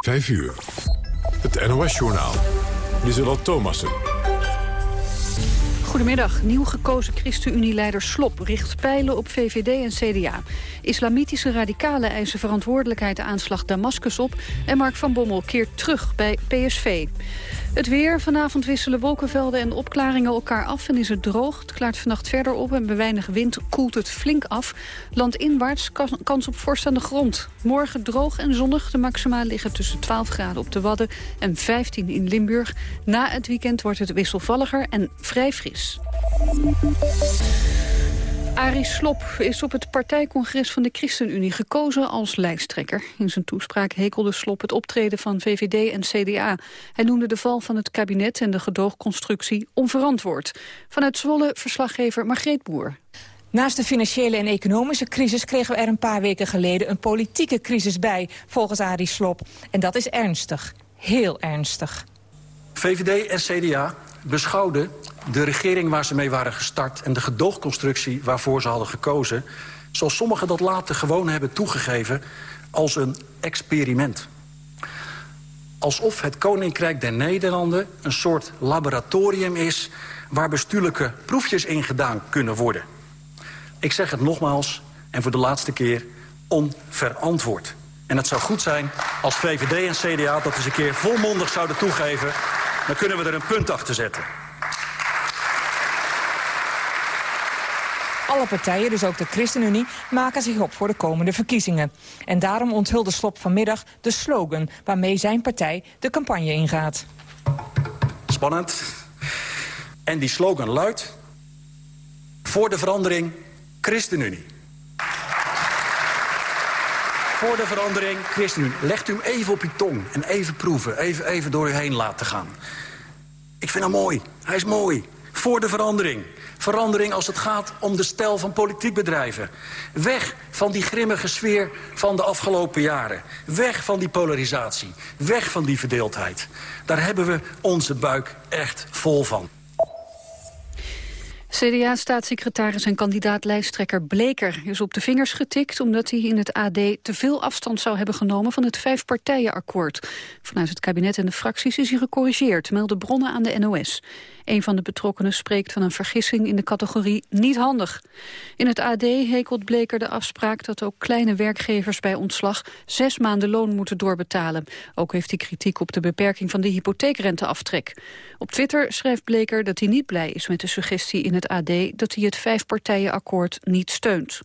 5 uur. Het NOS-journaal. Lieselot Thomassen. Goedemiddag. Nieuw gekozen ChristenUnie-leider Slop richt pijlen op VVD en CDA. Islamitische radicalen eisen verantwoordelijkheid de aanslag Damascus op... en Mark van Bommel keert terug bij PSV. Het weer. Vanavond wisselen wolkenvelden en opklaringen elkaar af en is het droog. Het klaart vannacht verder op en bij weinig wind koelt het flink af. Landinwaarts kans op vorst aan de grond. Morgen droog en zonnig. De maxima liggen tussen 12 graden op de Wadden en 15 in Limburg. Na het weekend wordt het wisselvalliger en vrij fris. Arie Slop is op het partijcongres van de ChristenUnie gekozen als lijsttrekker. In zijn toespraak hekelde Slop het optreden van VVD en CDA. Hij noemde de val van het kabinet en de gedoogconstructie onverantwoord. Vanuit Zwolle verslaggever Margreet Boer. Naast de financiële en economische crisis kregen we er een paar weken geleden een politieke crisis bij, volgens Arie Slop. En dat is ernstig. Heel ernstig. VVD en CDA beschouwden de regering waar ze mee waren gestart... en de gedoogconstructie waarvoor ze hadden gekozen... zoals sommigen dat later gewoon hebben toegegeven als een experiment. Alsof het Koninkrijk der Nederlanden een soort laboratorium is... waar bestuurlijke proefjes in gedaan kunnen worden. Ik zeg het nogmaals, en voor de laatste keer, onverantwoord. En het zou goed zijn als VVD en CDA dat eens een keer volmondig zouden toegeven... dan kunnen we er een punt achter zetten. Alle partijen, dus ook de ChristenUnie, maken zich op voor de komende verkiezingen. En daarom onthulde Slop vanmiddag de slogan waarmee zijn partij de campagne ingaat. Spannend. En die slogan luidt... Voor de verandering, ChristenUnie. Voor de verandering, ChristenUnie. Legt u hem even op uw tong en even proeven. Even, even door u heen laten gaan. Ik vind hem mooi. Hij is mooi. Voor de verandering. Verandering als het gaat om de stijl van politiek bedrijven. Weg van die grimmige sfeer van de afgelopen jaren. Weg van die polarisatie. Weg van die verdeeldheid. Daar hebben we onze buik echt vol van. CDA-staatssecretaris en kandidaat-lijsttrekker Bleker is op de vingers getikt... omdat hij in het AD te veel afstand zou hebben genomen van het vijfpartijenakkoord. Vanuit het kabinet en de fracties is hij gecorrigeerd, melden bronnen aan de NOS. Een van de betrokkenen spreekt van een vergissing in de categorie niet handig. In het AD hekelt Bleker de afspraak dat ook kleine werkgevers bij ontslag zes maanden loon moeten doorbetalen. Ook heeft hij kritiek op de beperking van de hypotheekrenteaftrek. Op Twitter schrijft Bleker dat hij niet blij is met de suggestie in het AD dat hij het vijfpartijenakkoord niet steunt.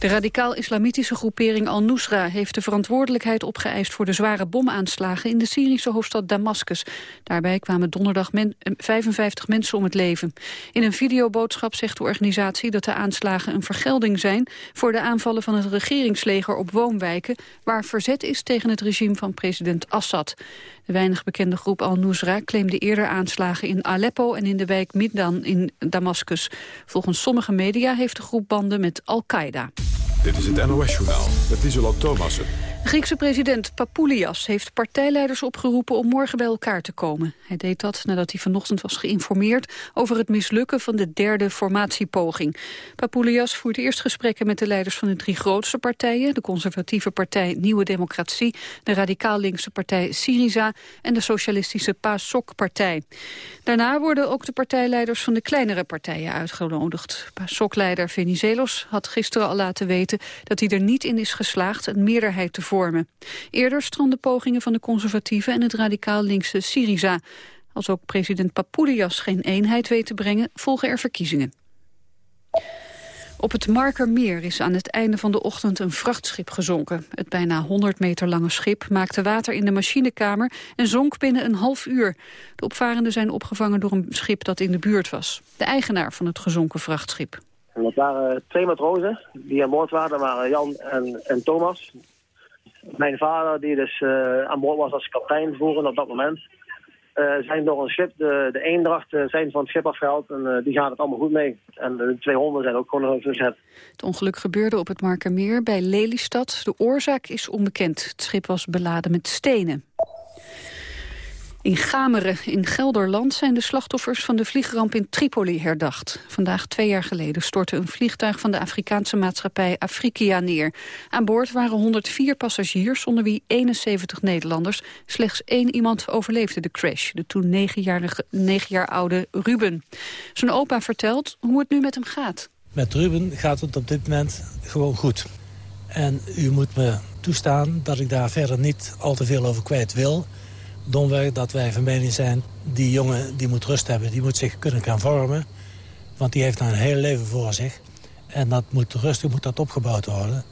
De radicaal-islamitische groepering Al-Nusra heeft de verantwoordelijkheid opgeëist voor de zware bomaanslagen in de Syrische hoofdstad Damascus. Daarbij kwamen donderdag 55 mensen om het leven. In een videoboodschap zegt de organisatie dat de aanslagen een vergelding zijn voor de aanvallen van het regeringsleger op woonwijken waar verzet is tegen het regime van president Assad. De weinig bekende groep Al-Nusra claimde eerder aanslagen in Aleppo en in de wijk Middan in Damascus. Volgens sommige media heeft de groep banden met Al-Qaeda. Dit is het NOS-journaal met Isola Thomassen. De Griekse president Papoulias heeft partijleiders opgeroepen om morgen bij elkaar te komen. Hij deed dat nadat hij vanochtend was geïnformeerd over het mislukken van de derde formatiepoging. Papoulias voert eerst gesprekken met de leiders van de drie grootste partijen, de conservatieve partij Nieuwe Democratie, de radicaal-linkse partij Syriza en de socialistische PASOK-partij. Daarna worden ook de partijleiders van de kleinere partijen uitgenodigd. PASOK-leider Venizelos had gisteren al laten weten dat hij er niet in is geslaagd een meerderheid te vormen. Eerder stranden pogingen van de conservatieven en het radicaal linkse Syriza. Als ook president Papoulias geen eenheid weet te brengen, volgen er verkiezingen. Op het Markermeer is aan het einde van de ochtend een vrachtschip gezonken. Het bijna 100 meter lange schip maakte water in de machinekamer en zonk binnen een half uur. De opvarenden zijn opgevangen door een schip dat in de buurt was. De eigenaar van het gezonken vrachtschip. Dat waren twee matrozen die aan boord waren. Waren Jan en, en Thomas. Mijn vader, die dus uh, aan boord was als kapitein vroeger op dat moment... Uh, zijn door een schip, de, de Eendracht, uh, zijn van het schip afgehaald. En die gaat het allemaal goed mee. En de twee honden zijn ook gewoon verzet. Het ongeluk gebeurde op het Markermeer bij Lelystad. De oorzaak is onbekend. Het schip was beladen met stenen. In Gameren in Gelderland zijn de slachtoffers van de vliegramp in Tripoli herdacht. Vandaag twee jaar geleden stortte een vliegtuig van de Afrikaanse maatschappij Afrikia neer. Aan boord waren 104 passagiers, onder wie 71 Nederlanders. Slechts één iemand overleefde de crash, de toen negenjarige, negen jaar oude Ruben. Zijn opa vertelt hoe het nu met hem gaat. Met Ruben gaat het op dit moment gewoon goed. En u moet me toestaan dat ik daar verder niet al te veel over kwijt wil domweg dat wij van mening zijn... die jongen die moet rust hebben, die moet zich kunnen gaan vormen. Want die heeft nou een heel leven voor zich. En dat moet rustig moet dat opgebouwd worden.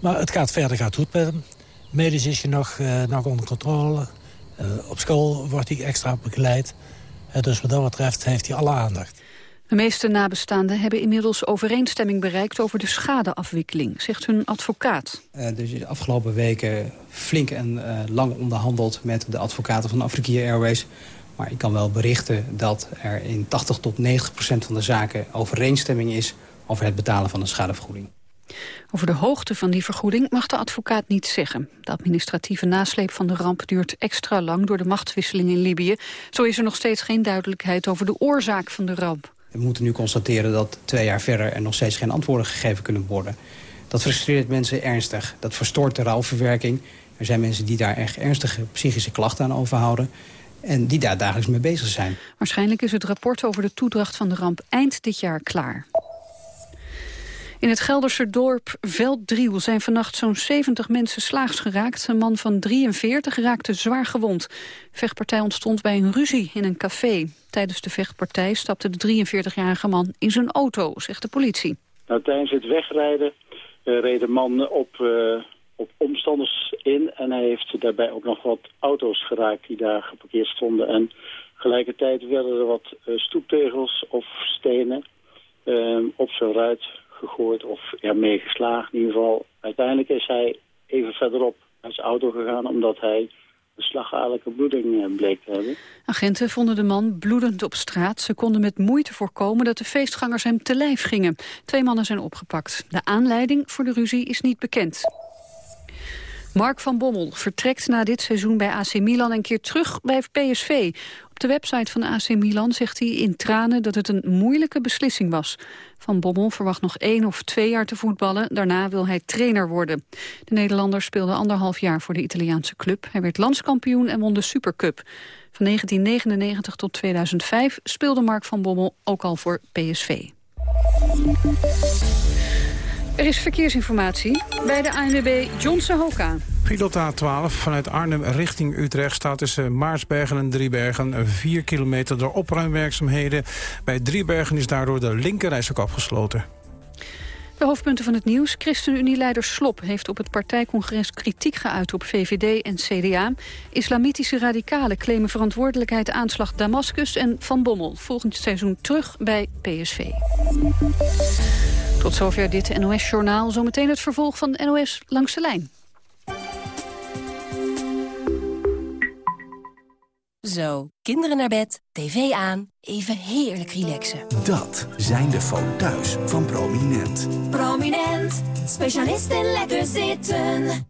Maar het gaat verder gaat goed met hem. Medisch is hij nog, uh, nog onder controle. Uh, op school wordt hij extra begeleid. Uh, dus wat dat betreft heeft hij alle aandacht. De meeste nabestaanden hebben inmiddels overeenstemming bereikt over de schadeafwikkeling, zegt hun advocaat. Uh, dus de afgelopen weken flink en uh, lang onderhandeld met de advocaten van Afrika Airways. Maar ik kan wel berichten dat er in 80 tot 90 procent van de zaken overeenstemming is over het betalen van een schadevergoeding. Over de hoogte van die vergoeding mag de advocaat niet zeggen. De administratieve nasleep van de ramp duurt extra lang door de machtswisseling in Libië. Zo is er nog steeds geen duidelijkheid over de oorzaak van de ramp. We moeten nu constateren dat twee jaar verder er nog steeds geen antwoorden gegeven kunnen worden. Dat frustreert mensen ernstig. Dat verstoort de rouwverwerking. Er zijn mensen die daar echt ernstige psychische klachten aan overhouden. En die daar dagelijks mee bezig zijn. Waarschijnlijk is het rapport over de toedracht van de ramp eind dit jaar klaar. In het Gelderse dorp Velddriel zijn vannacht zo'n 70 mensen slaags geraakt. Een man van 43 raakte zwaar gewond. Vechtpartij ontstond bij een ruzie in een café. Tijdens de vechtpartij stapte de 43-jarige man in zijn auto, zegt de politie. Nou, tijdens het wegrijden uh, reed de man op, uh, op omstanders in... en hij heeft daarbij ook nog wat auto's geraakt die daar geparkeerd stonden. En tegelijkertijd werden er wat uh, stoeptegels of stenen op zijn ruit gegooid of ja, meegeslagen in ieder geval. Uiteindelijk is hij even verderop naar zijn auto gegaan omdat hij een slagadelijke bloeding eh, bleek te hebben. Agenten vonden de man bloedend op straat. Ze konden met moeite voorkomen dat de feestgangers hem te lijf gingen. Twee mannen zijn opgepakt. De aanleiding voor de ruzie is niet bekend. Mark van Bommel vertrekt na dit seizoen bij AC Milan een keer terug bij PSV. Op de website van AC Milan zegt hij in tranen dat het een moeilijke beslissing was. Van Bommel verwacht nog één of twee jaar te voetballen. Daarna wil hij trainer worden. De Nederlander speelde anderhalf jaar voor de Italiaanse club. Hij werd landskampioen en won de Supercup. Van 1999 tot 2005 speelde Mark van Bommel ook al voor PSV. Er is verkeersinformatie bij de ANWB Johnson Hoka. Pilot A12 vanuit Arnhem richting Utrecht staat tussen Maarsbergen en Driebergen 4 kilometer door opruimwerkzaamheden. Bij Driebergen is daardoor de linkerreis ook afgesloten. De hoofdpunten van het nieuws. ChristenUnie-leider Slop heeft op het partijcongres kritiek geuit op VVD en CDA. Islamitische radicalen claimen verantwoordelijkheid aanslag Damascus en Van Bommel. Volgend seizoen terug bij PSV. Tot zover dit NOS-journaal. Zometeen het vervolg van NOS Langs de Lijn. Zo, kinderen naar bed, tv aan, even heerlijk relaxen. Dat zijn de foto's van Prominent. Prominent, specialist in lekker zitten.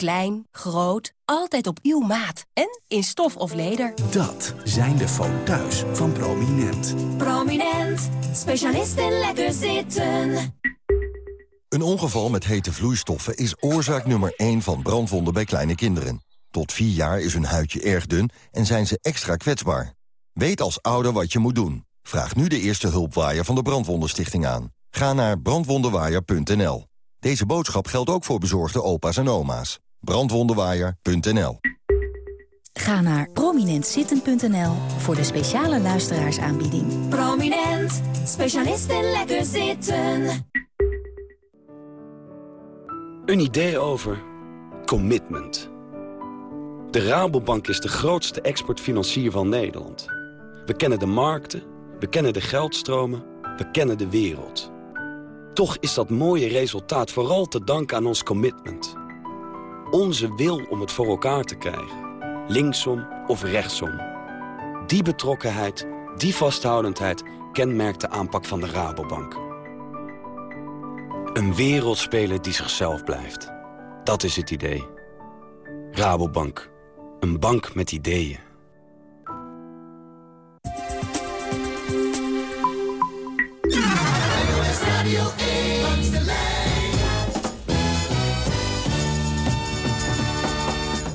Klein, groot, altijd op uw maat. En in stof of leder. Dat zijn de foto's van Prominent. Prominent, specialist in lekker zitten. Een ongeval met hete vloeistoffen is oorzaak nummer 1 van brandwonden bij kleine kinderen. Tot 4 jaar is hun huidje erg dun en zijn ze extra kwetsbaar. Weet als ouder wat je moet doen. Vraag nu de eerste hulpwaaier van de Brandwondenstichting aan. Ga naar brandwondenwaaier.nl. Deze boodschap geldt ook voor bezorgde opa's en oma's. Brandwondenwaaier.nl Ga naar prominentzitten.nl voor de speciale luisteraarsaanbieding. Prominent, specialist in lekker zitten. Een idee over commitment. De Rabobank is de grootste exportfinancier van Nederland. We kennen de markten, We kennen de geldstromen, we kennen de wereld. Toch is dat mooie resultaat vooral te danken aan ons commitment. Onze wil om het voor elkaar te krijgen. Linksom of rechtsom. Die betrokkenheid, die vasthoudendheid kenmerkt de aanpak van de Rabobank. Een wereldspeler die zichzelf blijft. Dat is het idee. Rabobank. Een bank met ideeën.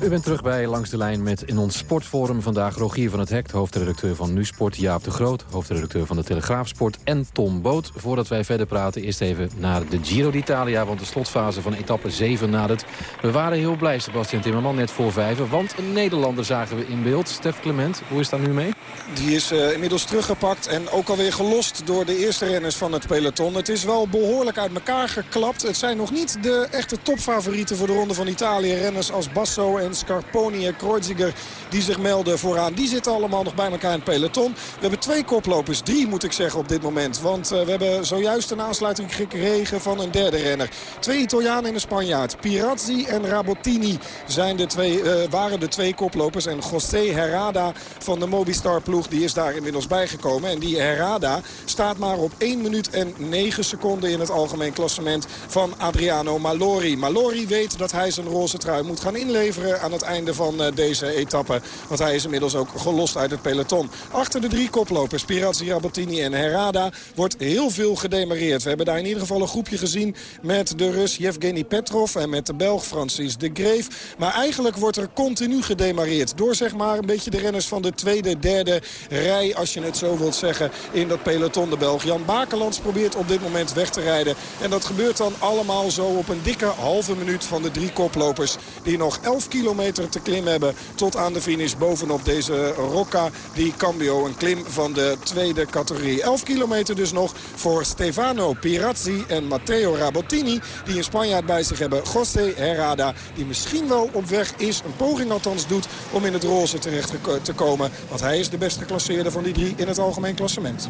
U bent terug bij Langs de Lijn met in ons sportforum vandaag Rogier van het Hek, hoofdredacteur van Nu Sport, Jaap de Groot, hoofdredacteur van de Telegraafsport en Tom Boot. Voordat wij verder praten, eerst even naar de Giro d'Italia, want de slotfase van etappe 7 nadert. We waren heel blij, Sebastian Timmerman, net voor vijven, want een Nederlander zagen we in beeld. Stef Clement, hoe is dat nu mee? Die is uh, inmiddels teruggepakt en ook alweer gelost door de eerste renners van het peloton. Het is wel behoorlijk uit elkaar geklapt. Het zijn nog niet de echte topfavorieten voor de Ronde van Italië. Renners als Basso en Scarponi en Kreuziger die zich melden vooraan. Die zitten allemaal nog bij elkaar in het peloton. We hebben twee koplopers, drie moet ik zeggen op dit moment. Want uh, we hebben zojuist een aansluiting gekregen van een derde renner. Twee Italianen en een Spanjaard. Pirazzi en Rabottini zijn de twee, uh, waren de twee koplopers. En José Herrada van de Mobistar ploeg die is daar inmiddels bijgekomen. En die Herrada staat maar op 1 minuut en 9 seconden in het algemeen klassement van Adriano Malori. Malori weet dat hij zijn roze trui moet gaan inleveren aan het einde van uh, deze etappe. Want hij is inmiddels ook gelost uit het peloton. Achter de drie koplopers, Pirazzi, Rabottini en Herrada, wordt heel veel gedemareerd. We hebben daar in ieder geval een groepje gezien met de Rus Yevgeny Petrov en met de Belg Francis de Greef. Maar eigenlijk wordt er continu gedemareerd door zeg maar een beetje de renners van de tweede, derde rij, als je het zo wilt zeggen, in dat peloton. De Belg Jan Bakelands probeert op dit moment weg te rijden. En dat gebeurt dan allemaal zo op een dikke halve minuut van de drie koplopers die nog 11 kilometer te klimmen hebben tot aan de finish bovenop deze Rocca di Cambio. Een klim van de tweede categorie. 11 kilometer dus nog voor Stefano Pirazzi en Matteo Rabottini. Die een Spanjaard bij zich hebben. José Herrada die misschien wel op weg is. Een poging althans doet om in het roze terecht te komen. Want hij is de beste geklasseerde van die drie in het algemeen klassement.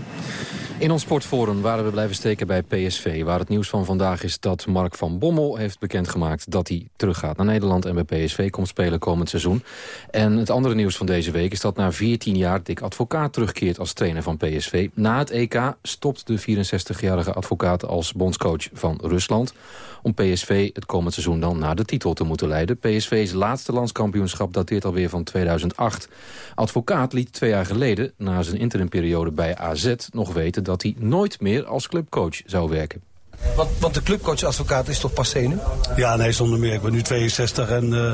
In ons sportforum waren we blijven steken bij PSV... waar het nieuws van vandaag is dat Mark van Bommel heeft bekendgemaakt... dat hij teruggaat naar Nederland en bij PSV komt spelen komend seizoen. En het andere nieuws van deze week is dat na 14 jaar... Dick Advocaat terugkeert als trainer van PSV. Na het EK stopt de 64-jarige advocaat als bondscoach van Rusland om PSV het komend seizoen dan naar de titel te moeten leiden. PSV's laatste landskampioenschap dateert alweer van 2008. Advocaat liet twee jaar geleden, na zijn interimperiode bij AZ... nog weten dat hij nooit meer als clubcoach zou werken. Want, want de clubcoach-advocaat is toch passé nu? Ja, nee, zonder meer. Ik ben nu 62 en uh,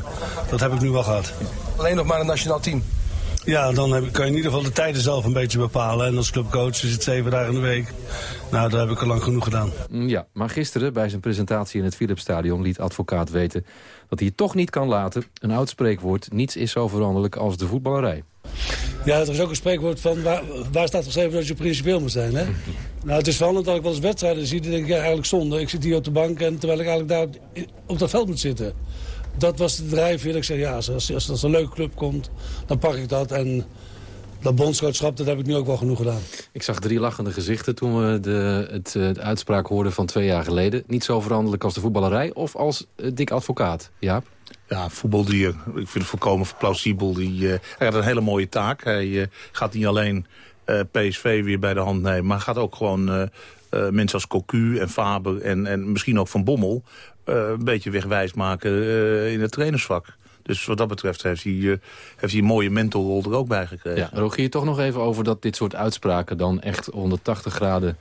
dat heb ik nu wel gehad. Alleen nog maar een nationaal team? Ja, dan heb, kan je in ieder geval de tijden zelf een beetje bepalen. En als clubcoach is het zeven dagen in de week. Nou, dat heb ik al lang genoeg gedaan. Ja, maar gisteren bij zijn presentatie in het Philipsstadion liet advocaat weten... dat hij het toch niet kan laten. Een oud spreekwoord, niets is zo veranderlijk als de voetballerij. Ja, er is ook een spreekwoord van waar, waar staat geschreven dat je principieel moet zijn. Hè? nou, het is veranderd dat ik wel eens wedstrijden zie, dan denk ik ja, eigenlijk zonde. Ik zit hier op de bank en terwijl ik eigenlijk daar op dat veld moet zitten. Dat was de drijfveer. Ik zeg ja, als, als, als er een leuke club komt, dan pak ik dat. En dat bondscoachschap, dat heb ik nu ook wel genoeg gedaan. Ik zag drie lachende gezichten toen we de, het, de uitspraak hoorden van twee jaar geleden. Niet zo veranderlijk als de voetballerij of als dik advocaat, Jaap? Ja, voetbaldier. Ik vind het volkomen plausibel. Die, uh, hij had een hele mooie taak. Hij uh, gaat niet alleen PSV weer bij de hand nemen... maar gaat ook gewoon mensen als Cocu en Faber en, en misschien ook Van Bommel... een beetje wegwijs maken in het trainersvak. Dus wat dat betreft heeft hij, heeft hij een mooie mentorrol er ook bij gekregen. Ja, Rogier, toch nog even over dat dit soort uitspraken... dan echt 180 graden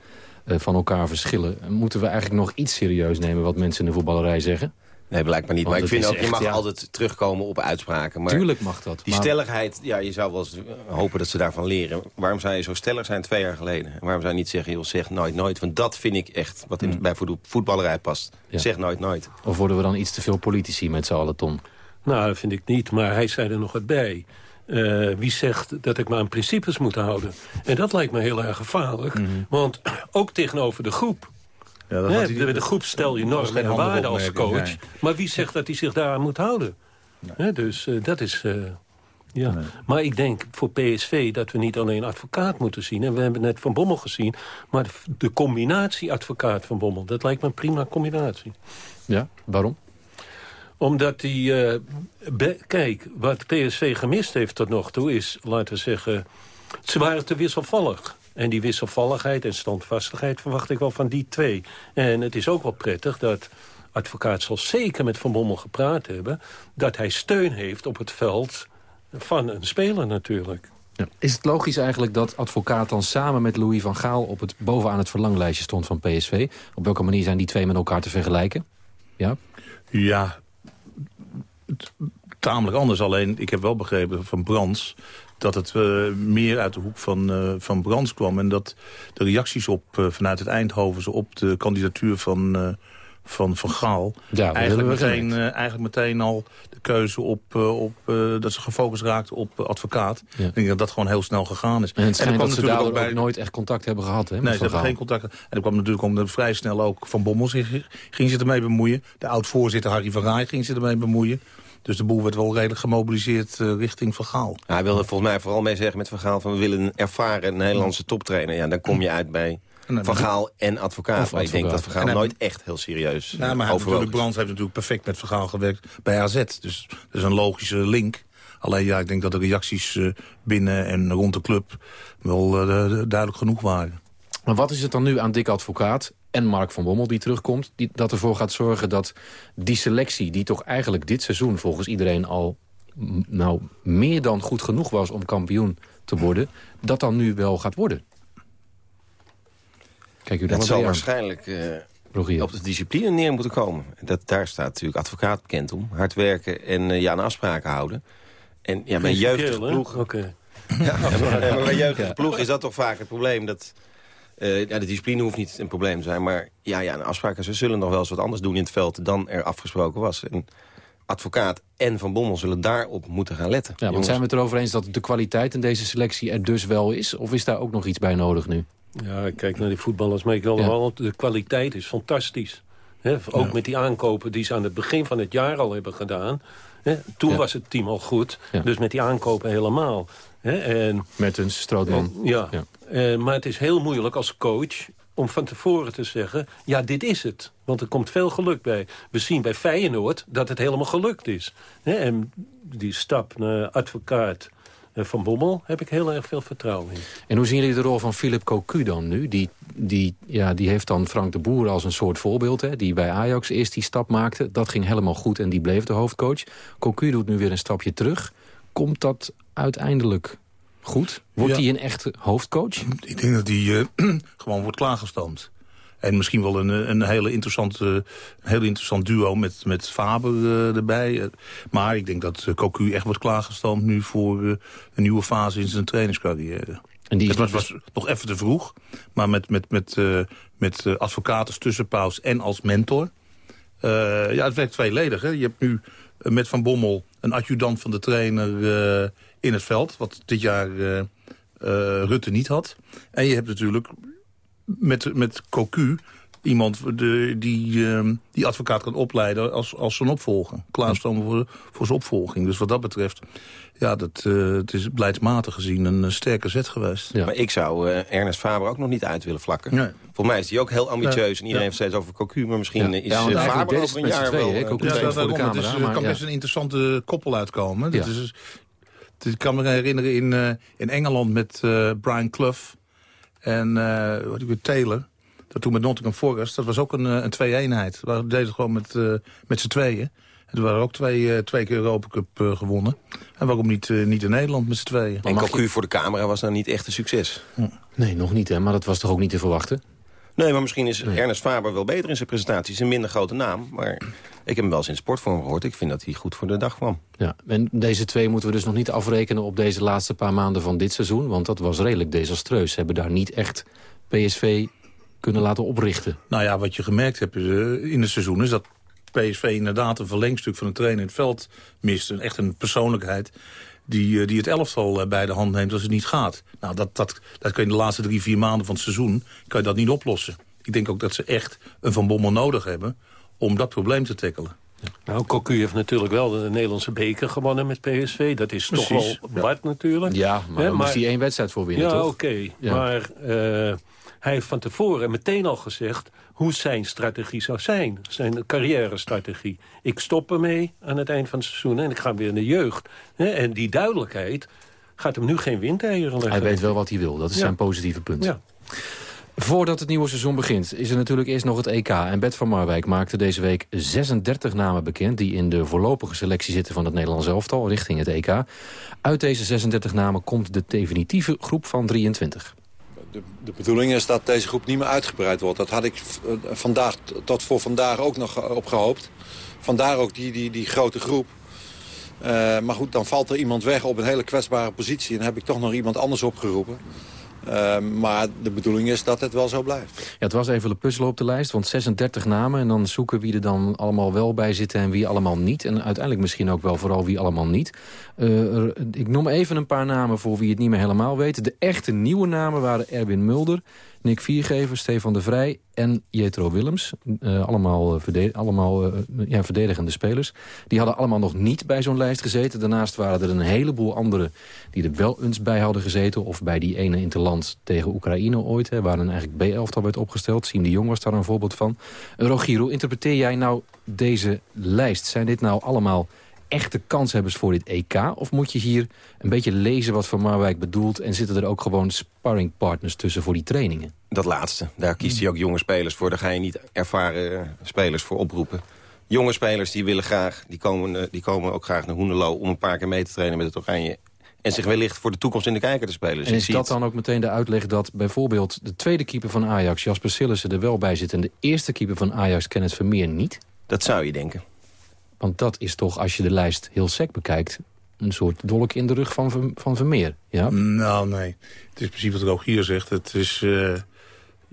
van elkaar verschillen. Moeten we eigenlijk nog iets serieus nemen... wat mensen in de voetballerij zeggen? Nee, blijkbaar niet. Want maar ik vind ook, je echt, mag ja. altijd terugkomen op uitspraken. Maar Tuurlijk mag dat. Die maar- stelligheid, ja, je zou wel eens hopen dat ze daarvan leren. Waarom zou je zo stellig zijn twee jaar geleden? En waarom zou je niet zeggen, joh, zeg nooit nooit? Want dat vind ik echt wat in, Mm. bij voet- voetballerij past. Ja. Zeg nooit nooit. Of worden we dan iets te veel politici met z'n allen, Tom? Nou, dat vind ik niet. Maar hij zei er nog wat bij. Eh, wie zegt dat ik me aan principes moet houden? En dat lijkt me heel erg gevaarlijk. Want ook tegenover de groep. Ja, dat Hè, had hij- de, de groep stel geen en waarden als coach. nee. Maar wie zegt dat hij zich daaraan moet houden? Hè, dus eh, dat is... eh, Ja, maar ik denk voor PSV dat we niet alleen advocaat moeten zien. En we hebben net Van Bommel gezien. Maar de, combinatie advocaat Van Bommel, dat lijkt me een prima combinatie. Ja, waarom? Omdat die... eh, be- kijk, wat PSV gemist heeft tot nog toe is, laten we zeggen... Ze waren te wisselvallig. En die wisselvalligheid en standvastigheid verwacht ik wel van die twee. En het is ook wel prettig dat advocaat zal zeker met Van Bommel gepraat hebben... dat hij steun heeft op het veld van een speler natuurlijk. Ja. Is het logisch eigenlijk dat advocaat dan samen met Louis van Gaal... op het bovenaan het verlanglijstje stond van PSV? Op welke manier zijn die twee met elkaar te vergelijken? Ja? Ja, tamelijk anders. Alleen, ik heb wel begrepen van Brands dat het eh, meer uit de hoek van, eh, van Brands kwam. En dat de reacties op, eh, vanuit het Eindhovense op de kandidatuur van, van Van Gaal... Ja, eigenlijk, meteen, eigenlijk meteen al de keuze op, op dat ze gefocust raakten op advocaat. Ik denk dat dat gewoon heel snel gegaan is. En het schijnt kwam dat ze daardoor ook ook bij- nooit echt contact hebben gehad. Hè, met Nee, ze hebben geen contact. En er kwam natuurlijk om, vrij snel ook Van Bommel zich ging zich ermee bemoeien. De oud-voorzitter Harry van Rij ging zich ermee bemoeien. Dus de boel werd wel redelijk gemobiliseerd eh, richting Van Gaal. Ja, hij wilde volgens mij vooral mee zeggen met Van Gaal... van we willen een ervaren Nederlandse toptrainer. Ja, dan kom je uit bij dan- Van Gaal en advocaat. Ik denk dat advocaat. Van Gaal En hij- nooit echt heel serieus Ja, eh, maar hij heeft overwogen natuurlijk, Brands heeft natuurlijk perfect met Van Gaal gewerkt bij AZ. Dus dat is een logische link. Alleen ja, ik denk dat de reacties eh, binnen en rond de club wel eh, duidelijk genoeg waren. Maar wat is het dan nu aan Dick Advocaat en Mark van Bommel die terugkomt... Die, dat ervoor gaat zorgen dat die selectie... die toch eigenlijk dit seizoen volgens iedereen al nou, meer dan goed genoeg was... om kampioen te worden, dat dan nu wel gaat worden? Kijk u wat zal waarschijnlijk eh, op de discipline neer moeten komen. Dat, daar staat natuurlijk advocaat bekend om. Hard werken en eh, ja, aan afspraken houden. En ja, bij Principieel, jeugdige ploeg... Oké. Ja, maar bij jeugdige ploeg is dat toch vaak het probleem. Dat, eh, ja, de discipline hoeft niet een probleem te zijn. Maar ja, ja, de afspraken, ze zullen nog wel eens wat anders doen in het veld... dan er afgesproken was. En advocaat en Van Bommel zullen daarop moeten gaan letten. Ja, want zijn we het erover eens dat de kwaliteit in deze selectie er dus wel is? Of is daar ook nog iets bij nodig nu? Ja, ik kijk naar die voetballers, maar ik wil Ja. wel, de kwaliteit is fantastisch. Hè, ook met die aankopen die ze aan het begin van het jaar al hebben gedaan. Hè, toen Ja. was het team al goed, Ja. dus met die aankopen helemaal. Hè, en, Met een strootman. ja, Eh, maar het is heel moeilijk als coach om van tevoren te zeggen... ja, dit is het. Want er komt veel geluk bij. We zien bij Feyenoord dat het helemaal gelukt is. Hè, en die stap naar advocaat eh, Van Bommel heb ik heel erg veel vertrouwen in. En hoe zien jullie de rol van Philip Cocu dan nu? Die, die, ja, die heeft dan Frank de Boer als een soort voorbeeld. Hè, die bij Ajax eerst die stap maakte. Dat ging helemaal goed en die bleef de hoofdcoach. Cocu doet nu weer een stapje terug. Komt dat uiteindelijk goed? Wordt Ja. hij een echte hoofdcoach? Ik denk dat die eh, gewoon wordt klaargestoomd. En misschien wel een, eh, een hele interessante, een heel interessant duo met, met Faber eh, erbij. Maar ik denk dat Cocu echt wordt klaargestoomd nu voor een nieuwe fase in zijn trainingscarrière. En die het was, was nog even te vroeg, maar met, met, met, met advocaten tussenpaus en als mentor. Ja, het werkt tweeledig. Hè. Je hebt nu met Van Bommel een adjudant van de trainer eh, in het veld. Wat dit jaar eh, eh, Rutte niet had. En je hebt natuurlijk met, met Cocu iemand de, die, ehm, die advocaat kan opleiden als, als zijn opvolger. Klaarstomen voor, voor zijn opvolging. Dus wat dat betreft, ja, dat, eh, het is beleidsmatig gezien een eh, sterke zet geweest. Maar ik zou eh, Ernest Faber ook nog niet uit willen vlakken. Nee. Volgens mij is hij ook heel ambitieus. En iedereen Ja. heeft steeds over Cocu. Maar misschien Ja. is Faber over een jaar wel... voor dat, de daarom. camera, het is, er maar kan ja. best een interessante koppel uitkomen. Ja. is, dit kan me herinneren in, eh, in Engeland met eh, Brian Clough en uh, wat ik weer Taylor. Dat toen met Nottingham Forest, dat was ook een, eh, een twee-eenheid. We deden het gewoon met, eh, met z'n tweeën. En er waren ook twee, eh, twee keer Europa Cup gewonnen. En waarom niet, niet in Nederland met z'n tweeën? En Cocu voor de camera was nou niet echt een succes. Nee, nog niet, hè? maar dat was toch ook niet te verwachten? Nee, maar misschien is Ernest Faber wel beter in zijn presentaties. Een minder grote naam, maar ik heb hem wel eens in sportvorm gehoord. Ik vind dat hij goed voor de dag kwam. Ja, en deze twee moeten we dus nog niet afrekenen op deze laatste paar maanden van dit seizoen. Want dat was redelijk desastreus. Ze hebben daar niet echt PSV kunnen laten oprichten. Nou ja, wat je gemerkt hebt uh, in het seizoen is dat PSV inderdaad een verlengstuk van een trainer in het veld mist. Een, echt een persoonlijkheid die, uh, die het elftal uh, bij de hand neemt als het niet gaat. Nou, dat, dat, dat kun je in de laatste drie, vier maanden van het seizoen kan je dat niet oplossen. Ik denk ook dat ze echt een Van Bommel nodig hebben om dat probleem te tackelen. Nou, Cocu heeft natuurlijk wel de Nederlandse beker gewonnen met PSV. Dat is toch wel wat natuurlijk. Ja, maar daar moest hij één wedstrijd voor winnen, ja, toch? oké. Ja. Maar eh, hij heeft van tevoren meteen al gezegd... hoe zijn strategie zou zijn. Zijn carrière-strategie. Ik stop ermee aan het eind van het seizoen... en ik ga weer in de jeugd. En die duidelijkheid gaat hem nu geen windeieren leggen. Hij weet wel wat hij wil. Dat is Ja. zijn positieve punt. Ja. Voordat het nieuwe seizoen begint, is er natuurlijk eerst nog het EK. En Bert van Marwijk maakte deze week 36 namen bekend... die in de voorlopige selectie zitten van het Nederlands elftal richting het EK. Uit deze 36 namen komt de definitieve groep van 23. De, de bedoeling is dat deze groep niet meer uitgebreid wordt. Dat had ik eh, vandaag, tot voor vandaag ook nog eh, op gehoopt. Vandaar ook die, die, die grote groep. Eh, maar goed, dan valt er iemand weg op een hele kwetsbare positie. En heb ik toch nog iemand anders opgeroepen. Eh, maar de bedoeling is dat het wel zo blijft. Ja, het was even een puzzel op de lijst, want 36 namen... en dan zoeken wie er dan allemaal wel bij zitten en wie allemaal niet. En uiteindelijk misschien ook wel vooral wie allemaal niet. Eh, ik noem even een paar namen voor wie het niet meer helemaal weet. De echte nieuwe namen waren Erwin Mulder, Nick Viergever, Stefan de Vrij en Jetro Willems. Eh, allemaal eh, allemaal eh, ja, verdedigende spelers. Die hadden allemaal nog niet bij zo'n lijst gezeten. Daarnaast waren er een heleboel anderen die er wel eens bij hadden gezeten. Of bij die ene interland tegen Oekraïne ooit. Hè, waar eigenlijk B-elftal werd opgesteld. Siem de Jong was daar een voorbeeld van. Rogier, hoe interpreteer jij nou deze lijst? Zijn dit nou allemaal echte kanshebbers voor dit EK? Of moet je hier een beetje lezen wat Van Marwijk bedoelt... en zitten er ook gewoon sparringpartners tussen voor die trainingen? Dat laatste. Daar kiest hij ook jonge spelers voor. Daar ga je niet ervaren spelers voor oproepen. Jonge spelers die willen graag, die komen, eh, die komen ook graag naar Hoenelo... om een paar keer mee te trainen met het Oranje. En zich wellicht voor de toekomst in de kijker te spelen. Dus en is dat dan ook meteen de uitleg dat bijvoorbeeld de tweede keeper van Ajax... Jasper Sillissen er wel bij zit en de eerste keeper van Ajax, Kenneth Vermeer, niet? Dat zou je denken. Want dat is toch, als je de lijst heel sec bekijkt... een soort dolk in de rug van, van Vermeer. Ja? Nou, nee. Het is precies wat Rogier zegt. Het is, eh,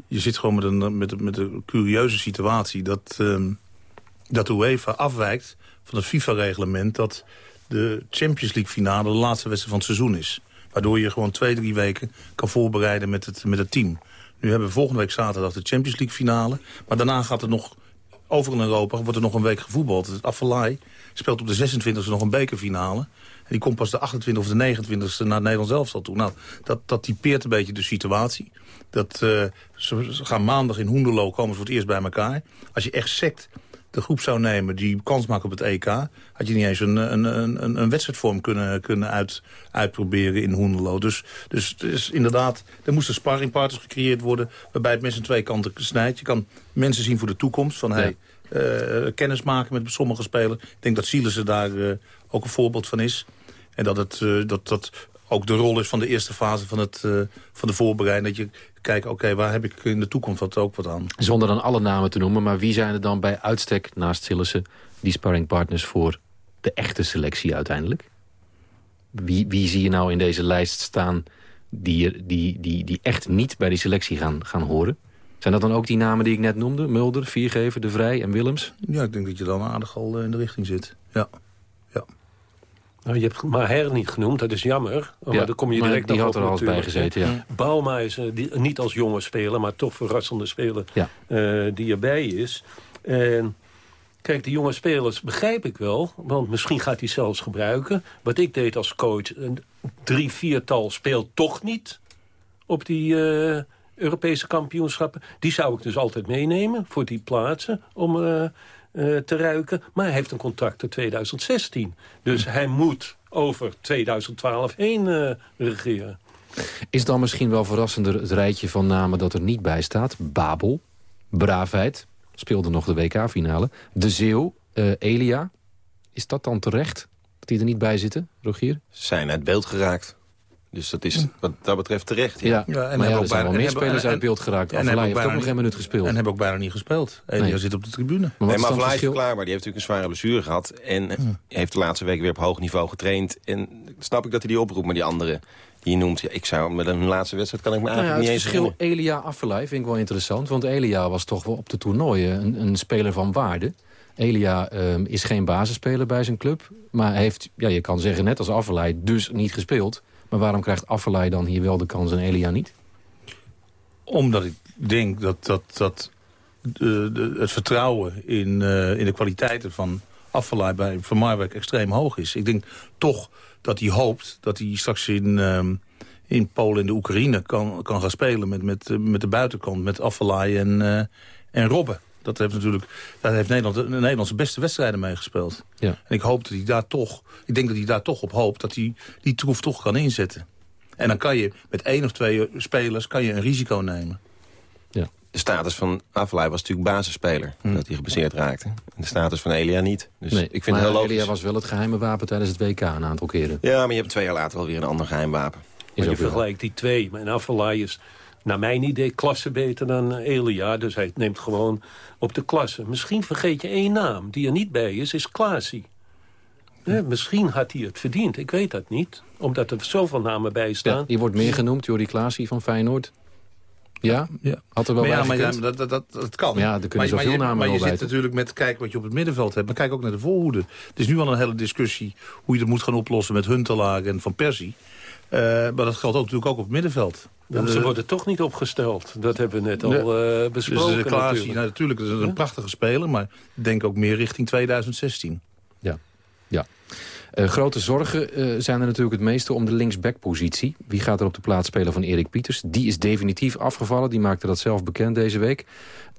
je zit gewoon met een, met, met een curieuze situatie... dat, ehm dat UEFA afwijkt van het FIFA-reglement... dat de Champions League finale de laatste wedstrijd van het seizoen is. Waardoor je gewoon twee, drie weken kan voorbereiden met het, met het team. Nu hebben we volgende week zaterdag de Champions League finale. Maar daarna gaat er nog over in Europa wordt er nog een week gevoetbald. Het Affelay speelt op de 26e nog een bekerfinale. En die komt pas de 28e of de 29e naar het Nederlands elftal toe. Nou, dat, dat typeert een beetje de situatie. Dat, eh, ze, ze gaan maandag in Hoenderloo komen ze voor het eerst bij elkaar. Als je echt sect de groep zou nemen die kans maakt op het EK... had je niet eens een, een, een, een wedstrijdvorm kunnen, kunnen uit, uitproberen in Hoenderloo. Dus, dus, dus inderdaad, er moesten sparringpartners gecreëerd worden... waarbij het mes aan twee kanten snijdt. Je kan mensen zien voor de toekomst van... Hey, eh, kennis maken met sommige spelers. Ik denk dat Sielissen daar eh, ook een voorbeeld van is. En dat, het, eh, dat, dat ook de rol is van de eerste fase van, het, eh, van de voorbereiding. Dat je kijkt, oké, waar heb ik in de toekomst wat, ook wat aan? Zonder dan alle namen te noemen, maar wie zijn er dan bij uitstek naast Sillissen... die sparringpartners voor de echte selectie uiteindelijk? Wie, wie zie je nou in deze lijst staan die, die, die, die echt niet bij die selectie gaan, gaan horen? Zijn dat dan ook die namen die ik net noemde? Mulder, Viergever, De Vrij en Willems? Ja, ik denk dat je dan aardig al eh, in de richting zit. Ja. Nou, je hebt Maher niet genoemd, dat is jammer. Maar Ja, dan kom je direct die had op er al eens bij gezeten, ja. Bauma is eh, die, niet als jonge speler, maar toch verrassende speler Ja. eh, die erbij is. En kijk, die jonge spelers begrijp ik wel, want misschien gaat hij zelfs gebruiken. Wat ik deed als coach, een drie, viertal speelt toch niet op die eh, Europese kampioenschappen. Die zou ik dus altijd meenemen voor die plaatsen om eh, te ruiken. Maar hij heeft een contract tot 2016. Dus hij moet over 2012 heen eh, regeren. Is dan misschien wel verrassender het rijtje van namen dat er niet bij staat? Babel, Braafheid, speelde nog de WK-finale. De Zeeuw, eh, Elia. Is dat dan terecht dat die er niet bij zitten, Rogier? Zijn uit beeld geraakt. Dus dat is wat dat betreft terecht. Ja, maar ja, er zijn wel meer en spelers en- uit beeld geraakt. en heeft ook bijna nog geen niet- minuut gespeeld. En hebben ook bijna niet gespeeld. Elia Nee. zit op de tribune. Maar wat nee, is maar is verschil? klaar, maar die heeft natuurlijk een zware blessure gehad. En Hm. heeft de laatste weken weer op hoog niveau getraind. En snap ik dat hij die oproept, maar die andere die je noemt... Ja, ik zou met een laatste wedstrijd kan ik me Nou ja, eigenlijk niet eens verschil. Elia Affelay vind ik wel interessant. Want Elia was toch wel op de toernooien een, een speler van waarde. Elia ehm, is geen basisspeler bij zijn club. Maar heeft, ja, je kan zeggen, net als Affelay, dus niet gespeeld. Maar waarom krijgt Affelay dan hier wel de kans en Elia niet? Omdat ik denk dat, dat, dat de, het vertrouwen in, eh, in de kwaliteiten van Afvalaai bij Van Marwijk extreem hoog is. Ik denk toch dat hij hoopt dat hij straks in, ehm, in Polen en de Oekraïne kan, kan gaan spelen... met, met, met de buitenkant, met Afvalaai en, uh, en Robben. Dat heeft natuurlijk, daar heeft Nederland de Nederlandse beste wedstrijden mee gespeeld. Ja. En ik hoop dat hij daar toch, ik denk dat hij daar toch op hoopt dat hij die troef toch kan inzetten. En dan kan je met één of twee spelers kan je een risico nemen. Ja. De status van Aflaai was natuurlijk basisspeler. Dat hij geblesseerd raakte. En de status van Elia niet. Dus nee, ik vind maar het heel logisch. Elia was wel het geheime wapen tijdens het WK een aantal keren. Ja, maar je hebt twee jaar later wel weer een ander geheim wapen. Maar je vergelijkt die twee. Maar Afellay is naar mijn idee klasse beter dan eh, Elia. Dus hij neemt gewoon op de klasse. Misschien vergeet je één naam die er niet bij is, is Klaasie. Ja, misschien had hij het verdiend, ik weet dat niet. Omdat er zoveel namen bij staan. Ja, die wordt meer genoemd, Jordi Klaasie van Feyenoord. Ja? Ja. Had er wel maar ja, maar ja, dat, dat, dat, dat kan. Maar ja, er kunnen maar, zoveel maar je, namen Maar je zit natuurlijk met kijken wat je op het middenveld hebt. Maar kijk ook naar de voorhoede. Het is nu al een hele discussie hoe je dat moet gaan oplossen met Huntelaar en Van Persie. Eh, maar dat geldt ook, natuurlijk ook op het middenveld. Want Eh, ze worden toch niet opgesteld. Dat hebben we net. Dus al uh, besproken uh, Klaasie, natuurlijk. nou, natuurlijk, dat is een prachtige speler. Maar ik denk ook meer richting 2016. Ja. ja. Uh, grote zorgen uh, zijn er natuurlijk het meeste om de linksback-positie. Wie gaat er op de plaats spelen van Erik Pieters? Die is definitief afgevallen. Die maakte dat zelf bekend deze week.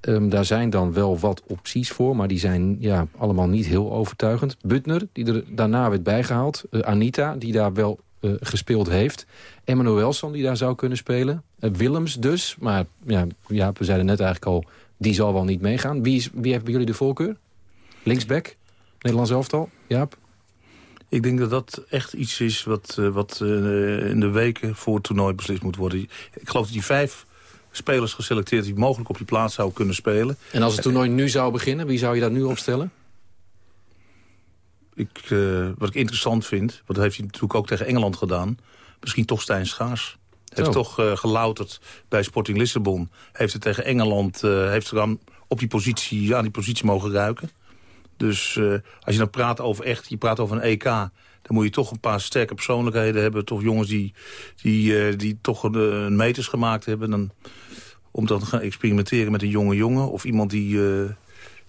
Um, daar zijn dan wel wat opties voor, maar die zijn ja, allemaal niet heel overtuigend. Butner, die er daarna werd bijgehaald. Uh, Anita, die daar wel uh, gespeeld heeft. Emmanuelson, die daar zou kunnen spelen. Uh, Willems dus, maar ja, ja, we zeiden net eigenlijk al... die zal wel niet meegaan. Wie, is, wie heeft bij jullie de voorkeur? Linksback? Nederlands elftal? Jaap? Ik denk dat dat echt iets is wat, uh, wat in de weken voor het toernooi beslist moet worden. Ik geloof dat die vijf spelers geselecteerd die mogelijk op die plaats zouden kunnen spelen. En als het toernooi nu zou beginnen, wie zou je daar nu opstellen? Ik, uh, wat ik interessant vind, want dat heeft hij natuurlijk ook tegen Engeland gedaan... misschien toch Stijn Schaars. Heeft toch uh, gelouterd bij Sporting Lissabon. Heeft het tegen Engeland, uh, heeft er aan, op die positie, aan die positie mogen ruiken. Dus als je dan praat over echt, je praat over een EK... dan moet je toch een paar sterke persoonlijkheden hebben. Toch jongens die, die, die toch een, een meters gemaakt hebben. Dan, om dan te gaan experimenteren met een jonge jongen. Of iemand die, uh,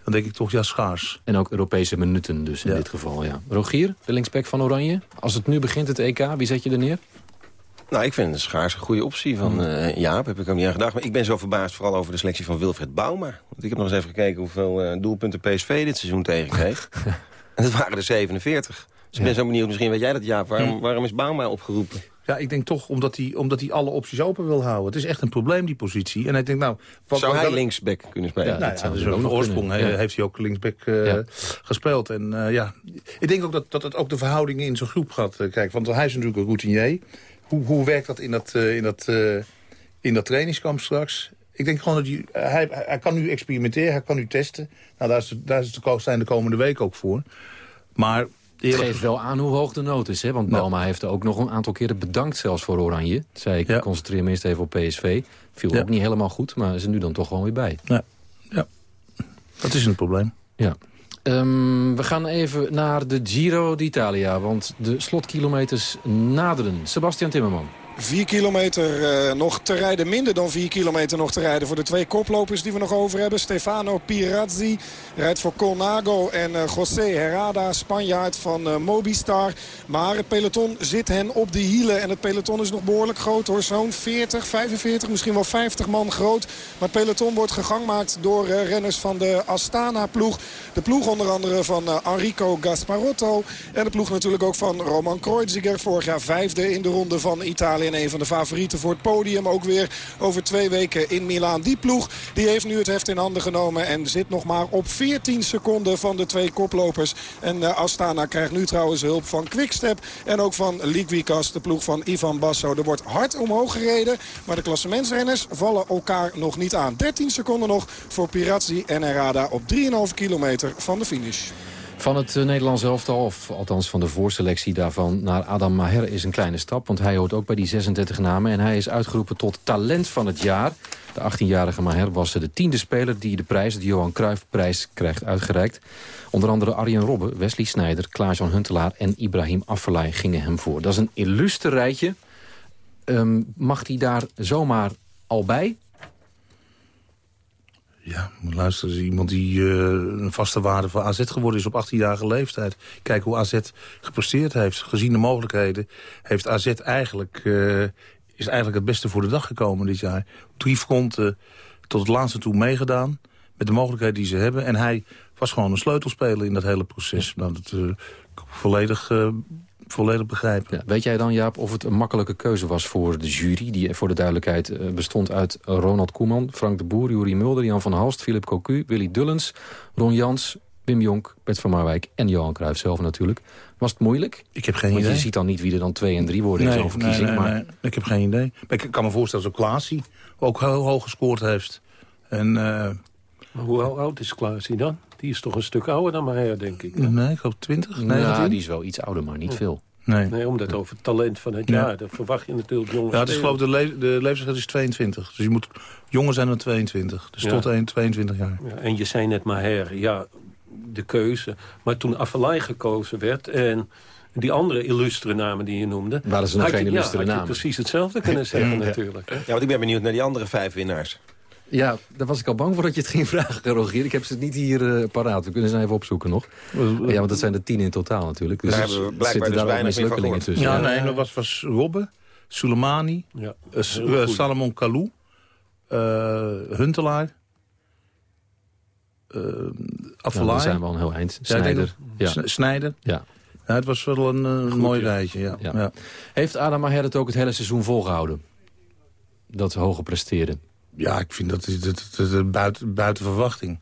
dan denk ik toch, ja, schaars. En ook Europese minuten dus in Ja. dit geval, ja. Rogier, de linksback van Oranje. Als het nu begint, het EK, wie zet je er neer? Nou, ik vind het schaars een goede optie van uh, Jaap. Heb ik ook niet aan gedacht. Maar ik ben zo verbaasd vooral over de selectie van Wilfred Bouma. Want ik heb nog eens even gekeken hoeveel uh, doelpunten PSV dit seizoen tegenkreeg. en dat waren er 47. Dus ik ben zo benieuwd, misschien weet jij dat Jaap. Waarom, waarom is Bouma opgeroepen? Ja, ik denk toch omdat hij, omdat hij alle opties open wil houden. Het is echt een probleem, die positie. En hij denkt, nou... Wat, Zou hij linksback kunnen spelen? Ja, nou, ja, dus van oorsprong he- heeft hij ook linksback uh, Ja. gespeeld. En uh, ja, ik denk ook dat, dat het ook de verhoudingen in zo'n groep gaat uh, kijken. Want hij is natuurlijk een routinier. Hoe, hoe werkt dat in dat, in, dat, in dat trainingskamp straks? Ik denk gewoon dat hij, hij, hij kan nu experimenteren, hij kan nu testen. Nou, daar, is, daar is de, zijn de komende week ook voor. Maar eerlijk geeft wel aan hoe hoog de nood is, hè? Want. Bauma heeft er ook nog een aantal keren bedankt zelfs voor Oranje. Zei ik, Ja. concentreer me eerst even op PSV. Viel Ja. ook niet helemaal goed, maar is er nu dan toch gewoon weer bij. Ja, ja. dat is een probleem. Ja. Ehm, we gaan even naar de Giro d'Italia, want de slotkilometers naderen. Sebastian Timmerman. 4 kilometer eh, nog te rijden. Minder dan 4 kilometer nog te rijden voor de twee koplopers die we nog over hebben. Stefano Pirazzi rijdt voor Colnago en eh, José Herrada, Spanjaard van eh, Mobistar. Maar het peloton zit hen op de hielen. En het peloton is nog behoorlijk groot hoor. Zo'n 40, 45, misschien wel 50 man groot. Maar het peloton wordt gegangmaakt door renners van de Astana-ploeg. De ploeg onder andere van Enrico Gasparotto. En de ploeg natuurlijk ook van Roman Kreuziger. Vorig jaar vijfde in de ronde van Italië. En een van de favorieten voor het podium. Ook weer over twee weken in Milaan. Die ploeg die heeft nu het heft in handen genomen. En zit nog maar op 14 seconden van de twee koplopers. En eh, Astana krijgt nu trouwens hulp van Quickstep. En ook van Liquigas, de ploeg van Ivan Basso. Er wordt hard omhoog gereden. Maar de klassementsrenners vallen elkaar nog niet aan. 13 seconden nog voor Pirazzi en Herrada op 3,5 kilometer van de finish. Van het eh, Nederlands elftal, of althans van de voorselectie daarvan... naar Adam Maher is een kleine stap, want hij hoort ook bij die 36 namen... en hij is uitgeroepen tot talent van het jaar. De 18-jarige Maher was de tiende speler die de prijs... de Johan Cruijff-prijs krijgt uitgereikt. Onder andere Arjen Robben, Wesley Sneijder, Klaas-Jan Huntelaar... en Ibrahim Afellay gingen hem voor. Dat is een illustre rijtje. Ehm, mag hij daar zomaar al bij? Ja, moet luisteren. is iemand die uh, een vaste waarde van AZ geworden is op 18-jarige leeftijd. Kijk hoe AZ gepresteerd heeft. Gezien de mogelijkheden heeft AZ eigenlijk, uh, is eigenlijk het beste voor de dag gekomen dit jaar. Drie fronten tot het laatste toe meegedaan. Met de mogelijkheden die ze hebben. En hij was gewoon een sleutelspeler in dat hele proces. Nou, dat uh, volledig volledig begrijpen. Ja, weet jij dan, Jaap, of het een makkelijke keuze was voor de jury... die voor de duidelijkheid eh, bestond uit Ronald Koeman, Frank de Boer... Jurie Mulder, Jan van Halst, Philip Cocu, Willy Dullens... Ron Jans, Wim Jonk, Bert van Marwijk en Johan Cruijff zelf natuurlijk. Was het moeilijk? Ik heb geen Want idee. je ziet dan niet wie er dan twee en drie worden in zo'n verkiezing. Nee, nee, maar... nee, ik heb geen idee. Ik kan me voorstellen dat Klaasie ook heel hoog gescoord heeft. En, uh... maar hoe oud is Klaasie dan? Die is toch een stuk ouder dan mij, denk ik. Nee, ik hoop 20, Ja, die is wel iets ouder, maar niet veel. Nee. nee, omdat over het talent van het jaar, dat verwacht je natuurlijk jongens. Ja, het is geloof ik, de, le de leeftijd is 22. Dus je moet jonger zijn dan 22. Dus Ja. tot 1, 22 jaar. Ja, en je zei net maar her, ja, de keuze. Maar toen Avalai gekozen werd en die andere illustre namen die je noemde... Waren ze nog had geen je- illustre ja, had je namen? precies hetzelfde kunnen zeggen Ja. natuurlijk. Ja, want ik ben benieuwd naar die andere vijf winnaars. Ja, daar was ik al bang voor dat je het ging vragen, Rogier. Ik heb ze niet hier eh, paraat. We kunnen ze even opzoeken nog. Ja, want dat zijn er tien in totaal natuurlijk. Dus Daar er hebben we zitten blijkbaar dus daar weinig mislukkelingen tussen. Ja, nee, dat was, was Robbe, Soleimani, Ja, goed. Salomon Kalou, eh, Huntelaar, uh, Nou, dan zijn we al een heel eind. Ja, Snijder. dat- Ja. S- Snijder. Ja. Ja, het was wel een, mooi ja. rijtje. Ja. Ja. Ja. Heeft Adam Maher het ook het hele seizoen volgehouden? Dat hoge presteren. Ja, ik vind dat, dat, dat, dat buiten, buiten verwachting.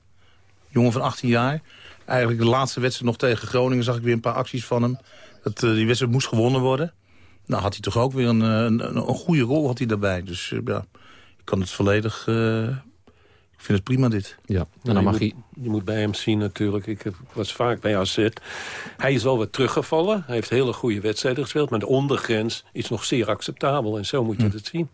Jongen van 18 jaar. Eigenlijk de laatste wedstrijd nog tegen Groningen zag ik weer een paar acties van hem. Dat, eh, die wedstrijd moest gewonnen worden. Nou had hij toch ook weer een, eh, een, een, een goede rol had hij daarbij. Dus eh, ja, ik kan het volledig... eh, ik vind het prima dit. Ja, en Ja, dan je, mag moet, hij... je moet bij hem zien natuurlijk. Ik was vaak bij AZ. Hij is wel wat teruggevallen. Hij heeft hele goede wedstrijden gespeeld. Maar de ondergrens is nog zeer acceptabel. En zo moet je het zien.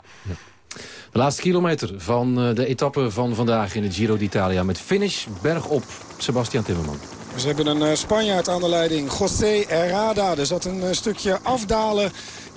De laatste kilometer van eh, de etappe van vandaag in het Giro d'Italia. Met finish bergop Sebastian Timmerman. Ze hebben een eh, Spanjaard aan de leiding, José Herrada. Er zat een eh, stukje afdalen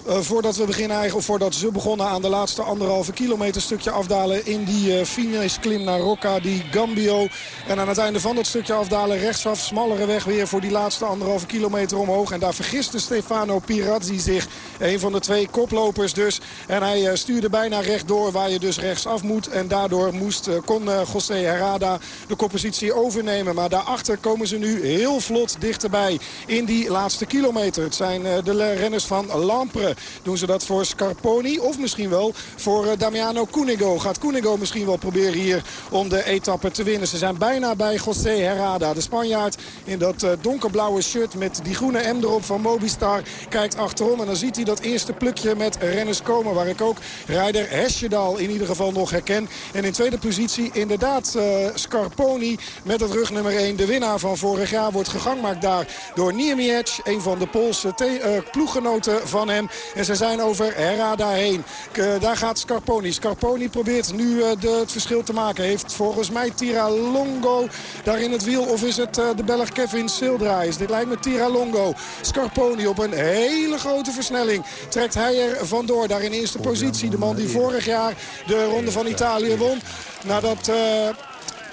voordat we beginnen eigenlijk, of voordat ze begonnen aan de laatste anderhalve kilometer stukje afdalen in die eh finishklim naar Rocca di Gambio. En aan het einde van dat stukje afdalen rechtsaf, smallere weg weer voor die laatste anderhalve kilometer omhoog. En daar vergiste Stefano Pirazzi zich, een van de twee koplopers dus. En hij eh, stuurde bijna rechtdoor waar je dus rechtsaf moet. En daardoor moest, eh, kon eh, José Herrada de koppositie overnemen. Maar daarachter komen ze nu heel vlot dichterbij in die laatste kilometer. Het zijn eh, de renners van Lampre. Doen ze dat voor Scarponi of misschien wel voor eh, Damiano Cunego. Gaat Cunego misschien wel proberen hier om de etappe te winnen. Ze zijn bijna bij José Herrada. De Spanjaard in dat eh, donkerblauwe shirt met die groene M erop van Mobistar. Kijkt achterom en dan ziet hij dat eerste plukje met renners komen. Waar ik ook rijder Hesjedal in ieder geval nog herken. En in tweede positie inderdaad eh, Scarponi met het rugnummer 1. De winnaar van vorig jaar wordt gegangmaakt daar door Niemiec. Een van de Poolse eh, ploeggenoten van hem. En ze zijn over Herrada heen. K- daar gaat Scarponi. Scarponi probeert nu eh, het verschil te maken. Heeft volgens mij Tiralongo daar in het wiel. Of is het eh, de Belg Kevin Sildrais? Dit lijkt me Tiralongo. Scarponi op een hele grote versnelling. Trekt hij er vandoor. Daar in eerste positie. De man die vorig jaar de Ronde van Italië won. Nadat... eh,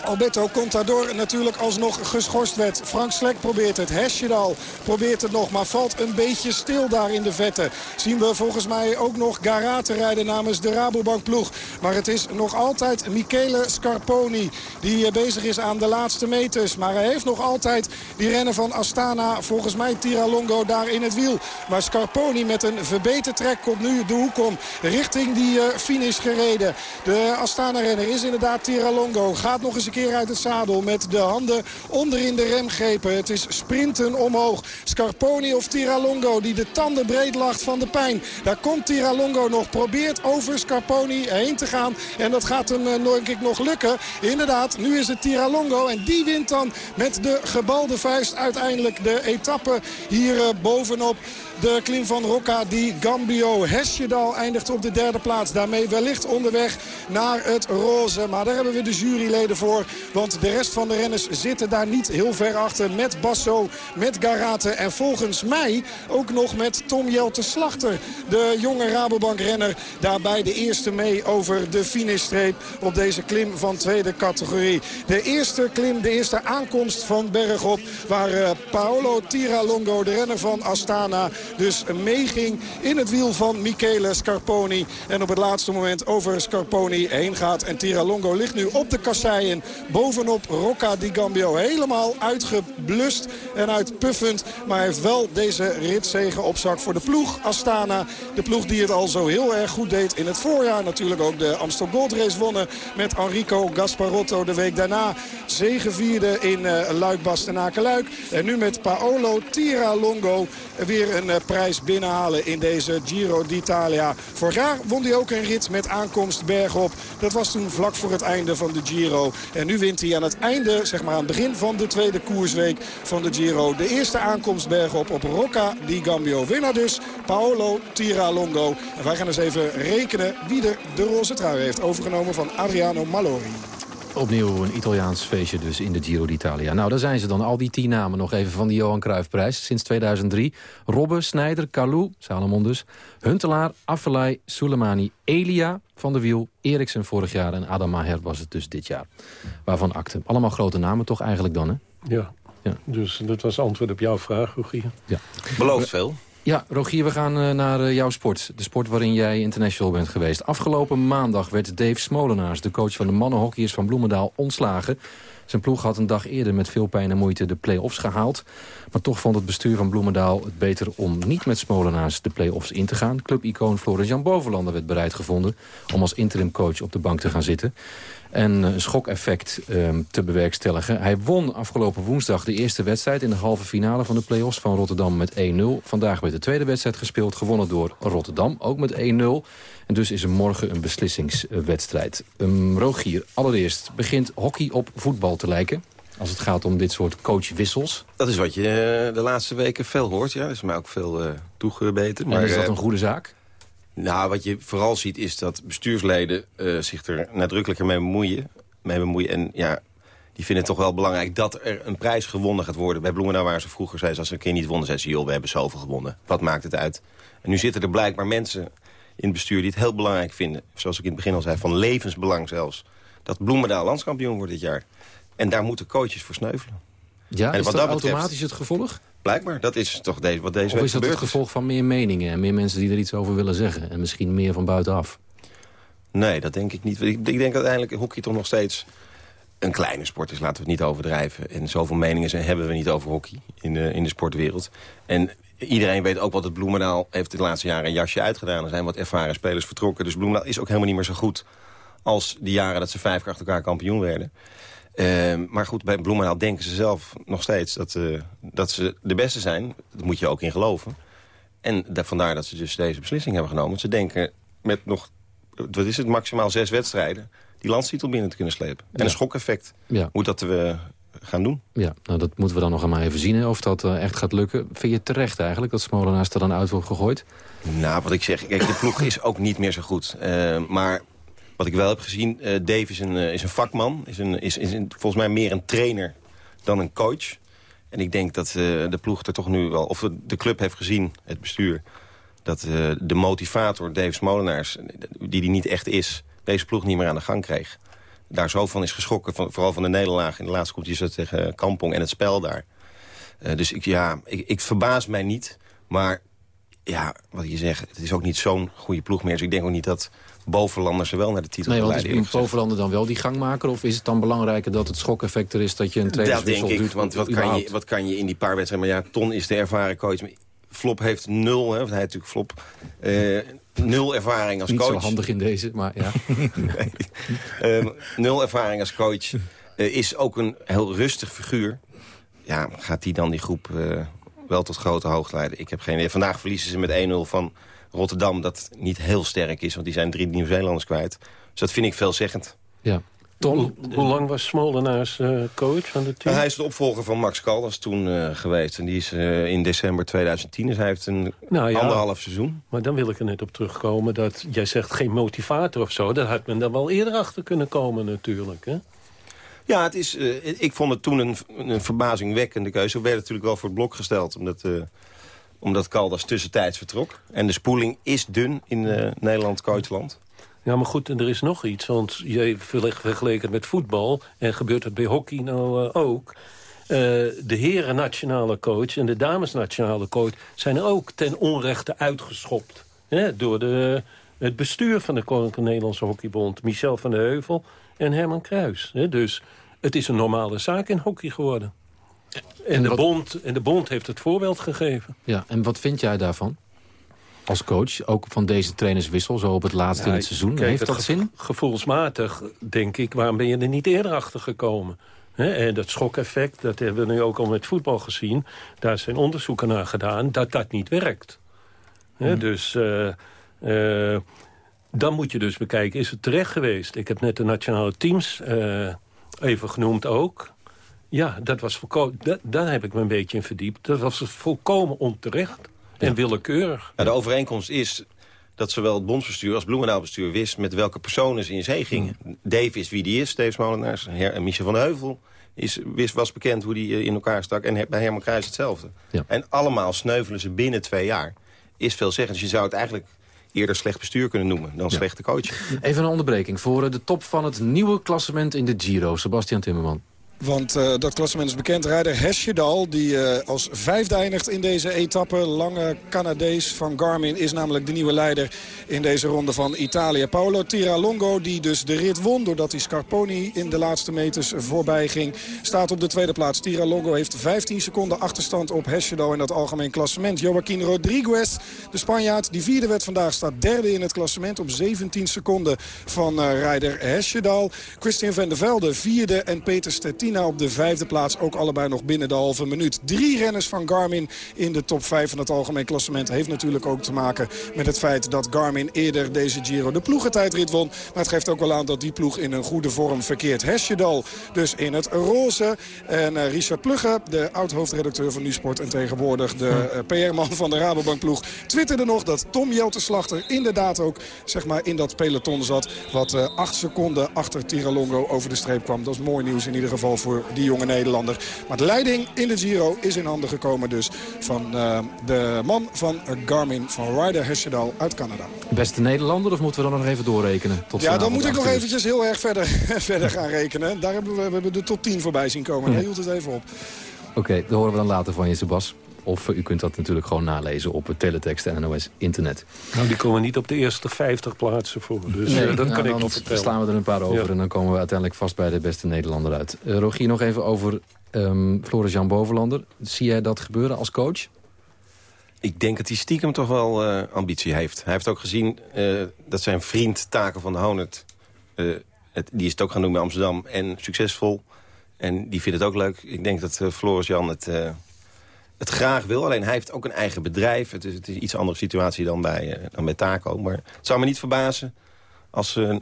Alberto Contador natuurlijk alsnog geschorst werd. Frank Slek probeert het. Hesjedal probeert het nog. Maar valt een beetje stil daar in de vette. Zien we volgens mij ook nog Garate rijden namens de Rabobank ploeg. Maar het is nog altijd Michele Scarponi. Die eh, bezig is aan de laatste meters. Maar hij heeft nog altijd die renner van Astana. Volgens mij Tiralongo daar in het wiel. Maar Scarponi met een verbeterd trek komt nu de hoek om. Richting die eh, finish gereden. De Astana-renner is inderdaad Tiralongo. Gaat nog eens een keer uit het zadel met de handen onderin de remgrepen. Het is sprinten omhoog. Scarponi of Tiralongo die de tanden breed lacht van de pijn. Daar komt Tiralongo nog. Probeert over Scarponi heen te gaan. En dat gaat hem eh, denk ik nog lukken. Inderdaad, nu is het Tiralongo. En die wint dan met de gebalde vuist uiteindelijk de etappe hier eh, bovenop. De klim van Rocca di Gambio. Hesjedal eindigt op de derde plaats. Daarmee wellicht onderweg naar het roze. Maar daar hebben we de juryleden voor. Want de rest van de renners zitten daar niet heel ver achter. Met Basso, met Garate en volgens mij ook nog met Tom Jelte Slachter. De jonge Rabobank-renner daarbij de eerste mee over de finishstreep op deze klim van tweede categorie. De eerste klim, de eerste aankomst van bergop waar uh, Paolo Tiralongo, de renner van Astana, dus meeging in het wiel van Michele Scarponi. En op het laatste moment over Scarponi heen gaat. En Tiralongo ligt nu op de kasseien bovenop Rocca di Gambio. Helemaal uitgeblust en uitpuffend. Maar heeft wel deze ritzegen op zak voor de ploeg Astana. De ploeg die het al zo heel erg goed deed in het voorjaar. Natuurlijk ook de Amstel Gold Race wonnen met Enrico Gasparotto de week daarna. Zegevierde in uh, Luik Bastenaken-Luik. En nu met Paolo Tiralongo weer een uh, prijs binnenhalen in deze Giro d'Italia. Vorig jaar won hij ook een rit met aankomst bergop. Dat was toen vlak voor het einde van de Giro. En nu wint hij aan het einde, zeg maar aan het begin van de tweede koersweek van de Giro. De eerste aankomst bergop op Rocca di Gambio. Winnaar dus Paolo Tiralongo. En wij gaan eens even rekenen wie er de roze trui heeft overgenomen van Adriano Malori. Opnieuw een Italiaans feestje dus in de Giro d'Italia. Nou, daar zijn ze dan. Al die tien namen nog even van de Johan Cruijffprijs. Sinds 2003. Robbe, Snijder, Kalou, Salomon dus. Huntelaar, Affelay, Soleimani, Elia, Van der Wiel, Eriksen vorig jaar... en Adam Maher was het dus dit jaar. Waarvan akte. Allemaal grote namen toch eigenlijk dan, hè? Ja. ja. Dus dat was antwoord op jouw vraag, Rogier. Ja. Belooft veel. Ja, Rogier, we gaan uh, naar uh, jouw sport. De sport waarin jij international bent geweest. Afgelopen maandag werd Dave Smolenaars, de coach van de mannenhockeyers van Bloemendaal, ontslagen. Zijn ploeg had een dag eerder met veel pijn en moeite de play-offs gehaald. Maar toch vond het bestuur van Bloemendaal het beter om niet met Smolenaars de play-offs in te gaan. Clubicoon Floris Jan Bovenlander werd bereid gevonden om als interimcoach op de bank te gaan zitten en een schokeffect um, te bewerkstelligen. Hij won afgelopen woensdag de eerste wedstrijd in de halve finale van de play-offs van Rotterdam met 1-0. Vandaag werd de tweede wedstrijd gespeeld, gewonnen door Rotterdam, ook met 1-0. En dus is er morgen een beslissingswedstrijd. Um, Rogier, allereerst begint hockey op voetbal te lijken. Als het gaat om dit soort coachwissels. Dat is wat je uh, de laatste weken veel hoort. Ja, dat is mij ook veel uh, toegebeten. Maar, en is dat een goede zaak? Nou, wat je vooral ziet is dat bestuursleden uh, zich er nadrukkelijker mee bemoeien. Mee bemoeien. En ja, die vinden het toch wel belangrijk dat er een prijs gewonnen gaat worden. Bij Bloemendaal waren ze vroeger, zei ze, als ze een keer niet wonnen... zei ze, joh, we hebben zoveel gewonnen. Wat maakt het uit? En nu zitten er blijkbaar mensen in het bestuur die het heel belangrijk vinden. Zoals ik in het begin al zei, van levensbelang zelfs. Dat Bloemendaal landskampioen wordt dit jaar. En daar moeten coaches voor sneuvelen. Ja, en is wat dat, dat automatisch betreft, het gevolg? Blijkbaar, dat is toch deze, wat deze of is dat het gevolg van meer meningen en meer mensen die er iets over willen zeggen? En misschien meer van buitenaf? Nee, dat denk ik niet. Ik, ik denk uiteindelijk hockey toch nog steeds een kleine sport is. Laten we het niet overdrijven. En zoveel meningen zijn, hebben we niet over hockey in de, in de sportwereld. En iedereen weet ook wat het Bloemendaal heeft de laatste jaren een jasje uitgedaan. Er zijn wat ervaren spelers vertrokken. Dus Bloemendaal is ook helemaal niet meer zo goed als die jaren dat ze vijf keer achter elkaar kampioen werden. Uh, maar goed, bij Bloemendaal denken ze zelf nog steeds dat, uh, dat ze de beste zijn. Dat moet je ook in geloven. En da vandaar dat ze dus deze beslissing hebben genomen. Ze denken met nog, wat is het, maximaal zes wedstrijden... die landstitel binnen te kunnen slepen. En een schokeffect ja. moet dat we gaan doen. Ja, nou dat moeten we dan nog maar even zien of dat uh, echt gaat lukken. Vind je terecht eigenlijk dat Smolenaars er dan uit wordt gegooid? Nou, wat ik zeg, kijk, de ploeg is ook niet meer zo goed. maar wat ik wel heb gezien, uh, Dave is een, uh, is een vakman. Is, een, is, is volgens mij meer een trainer dan een coach. En ik denk dat uh, de ploeg er toch nu wel... of de, club heeft gezien, het bestuur... dat de motivator Dave Smolenaars, die die niet echt is... deze ploeg niet meer aan de gang kreeg. Daar zo van is geschrokken, vooral van de nederlaag... in de laatste competitie tegen Kampong en het spel daar. dus ik, ja, ik, ik verbaas mij niet. Maar ja, wat je zegt, het is ook niet zo'n goede ploeg meer. Dus ik denk ook niet dat bovenlanders er wel naar de titel nee, want is bovenlander dan wel die gangmaker? Of is het dan belangrijker dat het schokeffect er is dat je een trainerswissel Dat denk ik, want wat kan, je, wat kan je in die paar wedstrijden... Maar ja, Ton is de ervaren coach. Flop heeft nul, hè, want hij natuurlijk Flop... Uh, nul ervaring als Niet coach. Niet zo handig in deze, maar ja. nee. uh, nul ervaring als coach. Uh, is ook een heel rustig figuur. Ja, gaat hij dan die groep wel tot grote hoogte leiden? Ik heb geen idee. Vandaag verliezen ze met 1-0 van Rotterdam dat niet heel sterk is. Want die zijn drie Nieuw-Zeelanders kwijt. Dus dat vind ik veelzeggend. Ja. Hoe, hoe lang was Smolenaars uh, coach van het team? hij is de opvolger van Max Caldas toen uh, geweest. En die is uh, in december 2010. Dus hij heeft een nou ja, anderhalf seizoen. Maar dan wil ik er net op terugkomen dat jij zegt geen motivator of zo. Daar had men dan wel eerder achter kunnen komen natuurlijk. Hè? Ja, het is, ik vond het toen een, een verbazingwekkende keuze. We werden natuurlijk wel voor het blok gesteld. Omdat, omdat Caldas tussentijds vertrok. En de spoeling is dun in Nederland coachland. Ja, maar goed, en er is nog iets. Want je vergeleken met voetbal... en gebeurt het bij hockey nou uh, ook... Uh, de heren nationale coach en de dames nationale coach... zijn ook ten onrechte uitgeschopt. Hè, door de, het bestuur van de Koninklijke Nederlandse Hockeybond... Michel van der Heuvel en Herman Kruis. Hè. Dus het is een normale zaak in hockey geworden. En, de, bond, en de bond heeft het voorbeeld gegeven. Ja, en wat vind jij daarvan? als coach, ook van deze trainerswissel, zo op het laatste in het seizoen? Heeft dat zin? Gevoelsmatig, denk ik, waarom ben je er niet eerder achter gekomen? en dat schokeffect, dat hebben we nu ook al met voetbal gezien. Daar zijn onderzoeken naar gedaan dat dat niet werkt. Hmm. Dus uh, uh, dan moet je dus bekijken, is het terecht geweest? Ik heb net de nationale teams uh, even genoemd ook. Ja, dat was volkomen, daar heb ik me een beetje in verdiept. Dat was volkomen onterecht en willekeurig. de overeenkomst is dat zowel het bondsbestuur als Bloemendaalbestuur wist... met welke personen ze in zee gingen. Dave is wie die is, Dave Smolenaars. En Michel van de Heuvel is, wist, was bekend hoe die eh, in elkaar stak. En bij Herman Kruijs hetzelfde. Ja. En allemaal sneuvelen ze binnen twee jaar. Is veel zeggen. Dus je zou het eigenlijk eerder slecht bestuur kunnen noemen dan slechte coach. Even een onderbreking voor eh, de top van het nieuwe klassement in de Giro. Sebastian Timmerman. Want uh, dat klassement is bekend. Rijder Hesjedal, die uh, als vijfde eindigt in deze etappe. Lange Canadees van Garmin is namelijk de nieuwe leider in deze ronde van Italië. Paolo Tiralongo, die dus de rit won doordat hij Scarponi in de laatste meters voorbij ging. Staat op de tweede plaats. Tiralongo heeft 15 seconden achterstand op Hesjedal in dat algemeen klassement. Joaquin Rodriguez, de Spanjaard, die vierde werd vandaag, staat derde in het klassement. Op 17 seconden van uh, rijder Hesjedal. Christian van der Velde, vierde en Peter Stettin op de vijfde plaats. Ook allebei nog binnen de halve minuut. Drie renners van Garmin in de top 5 van het algemeen klassement. Heeft natuurlijk ook te maken met het feit dat Garmin eerder deze Giro de ploegentijdrit won. Maar het geeft ook wel aan dat die ploeg in een goede vorm verkeert. Hesjedal dus in het roze. En uh, Richard Plugge, de oud-hoofdredacteur van Nusport en tegenwoordig de uh, PR-man van de Rabobank ploeg, twitterde nog dat Tom Jelteslachter inderdaad ook zeg maar, in dat peloton zat. Wat uh, acht seconden achter Tiralongo over de streep kwam. Dat is mooi nieuws in ieder geval voor die jonge Nederlander. Maar de leiding in de Giro is in handen gekomen dus van uh, de man van Garmin, van Ryder Hesjedal uit Canada. Beste Nederlander of moeten we dan nog even doorrekenen? Tot ja, dan moet ik nog eventjes heel erg verder, verder gaan rekenen. Daar hebben we, we hebben de top 10 voorbij zien komen. Daar hield het even op. Oké, okay, dat horen we dan later van je, Sebas. Of u kunt dat natuurlijk gewoon nalezen op het teletext en NOS Internet. Nou, die komen niet op de eerste 50 plaatsen voor. Dus nee, uh, dat nou, kan ik niet vertellen. slaan we er een paar over en dan komen we uiteindelijk vast bij de beste Nederlander uit. Uh, Rogier, nog even over um, Floris-Jan Bovenlander. Zie jij dat gebeuren als coach? Ik denk dat hij stiekem toch wel uh, ambitie heeft. Hij heeft ook gezien dat zijn vriend Taken van de Honert... Het, die is het ook gaan doen bij Amsterdam en succesvol. En die vindt het ook leuk. Ik denk dat Floris-Jan het het graag wil. Alleen hij heeft ook een eigen bedrijf. Het is, het is een iets andere situatie dan bij, uh, dan bij Taco. Maar het zou me niet verbazen als, uh,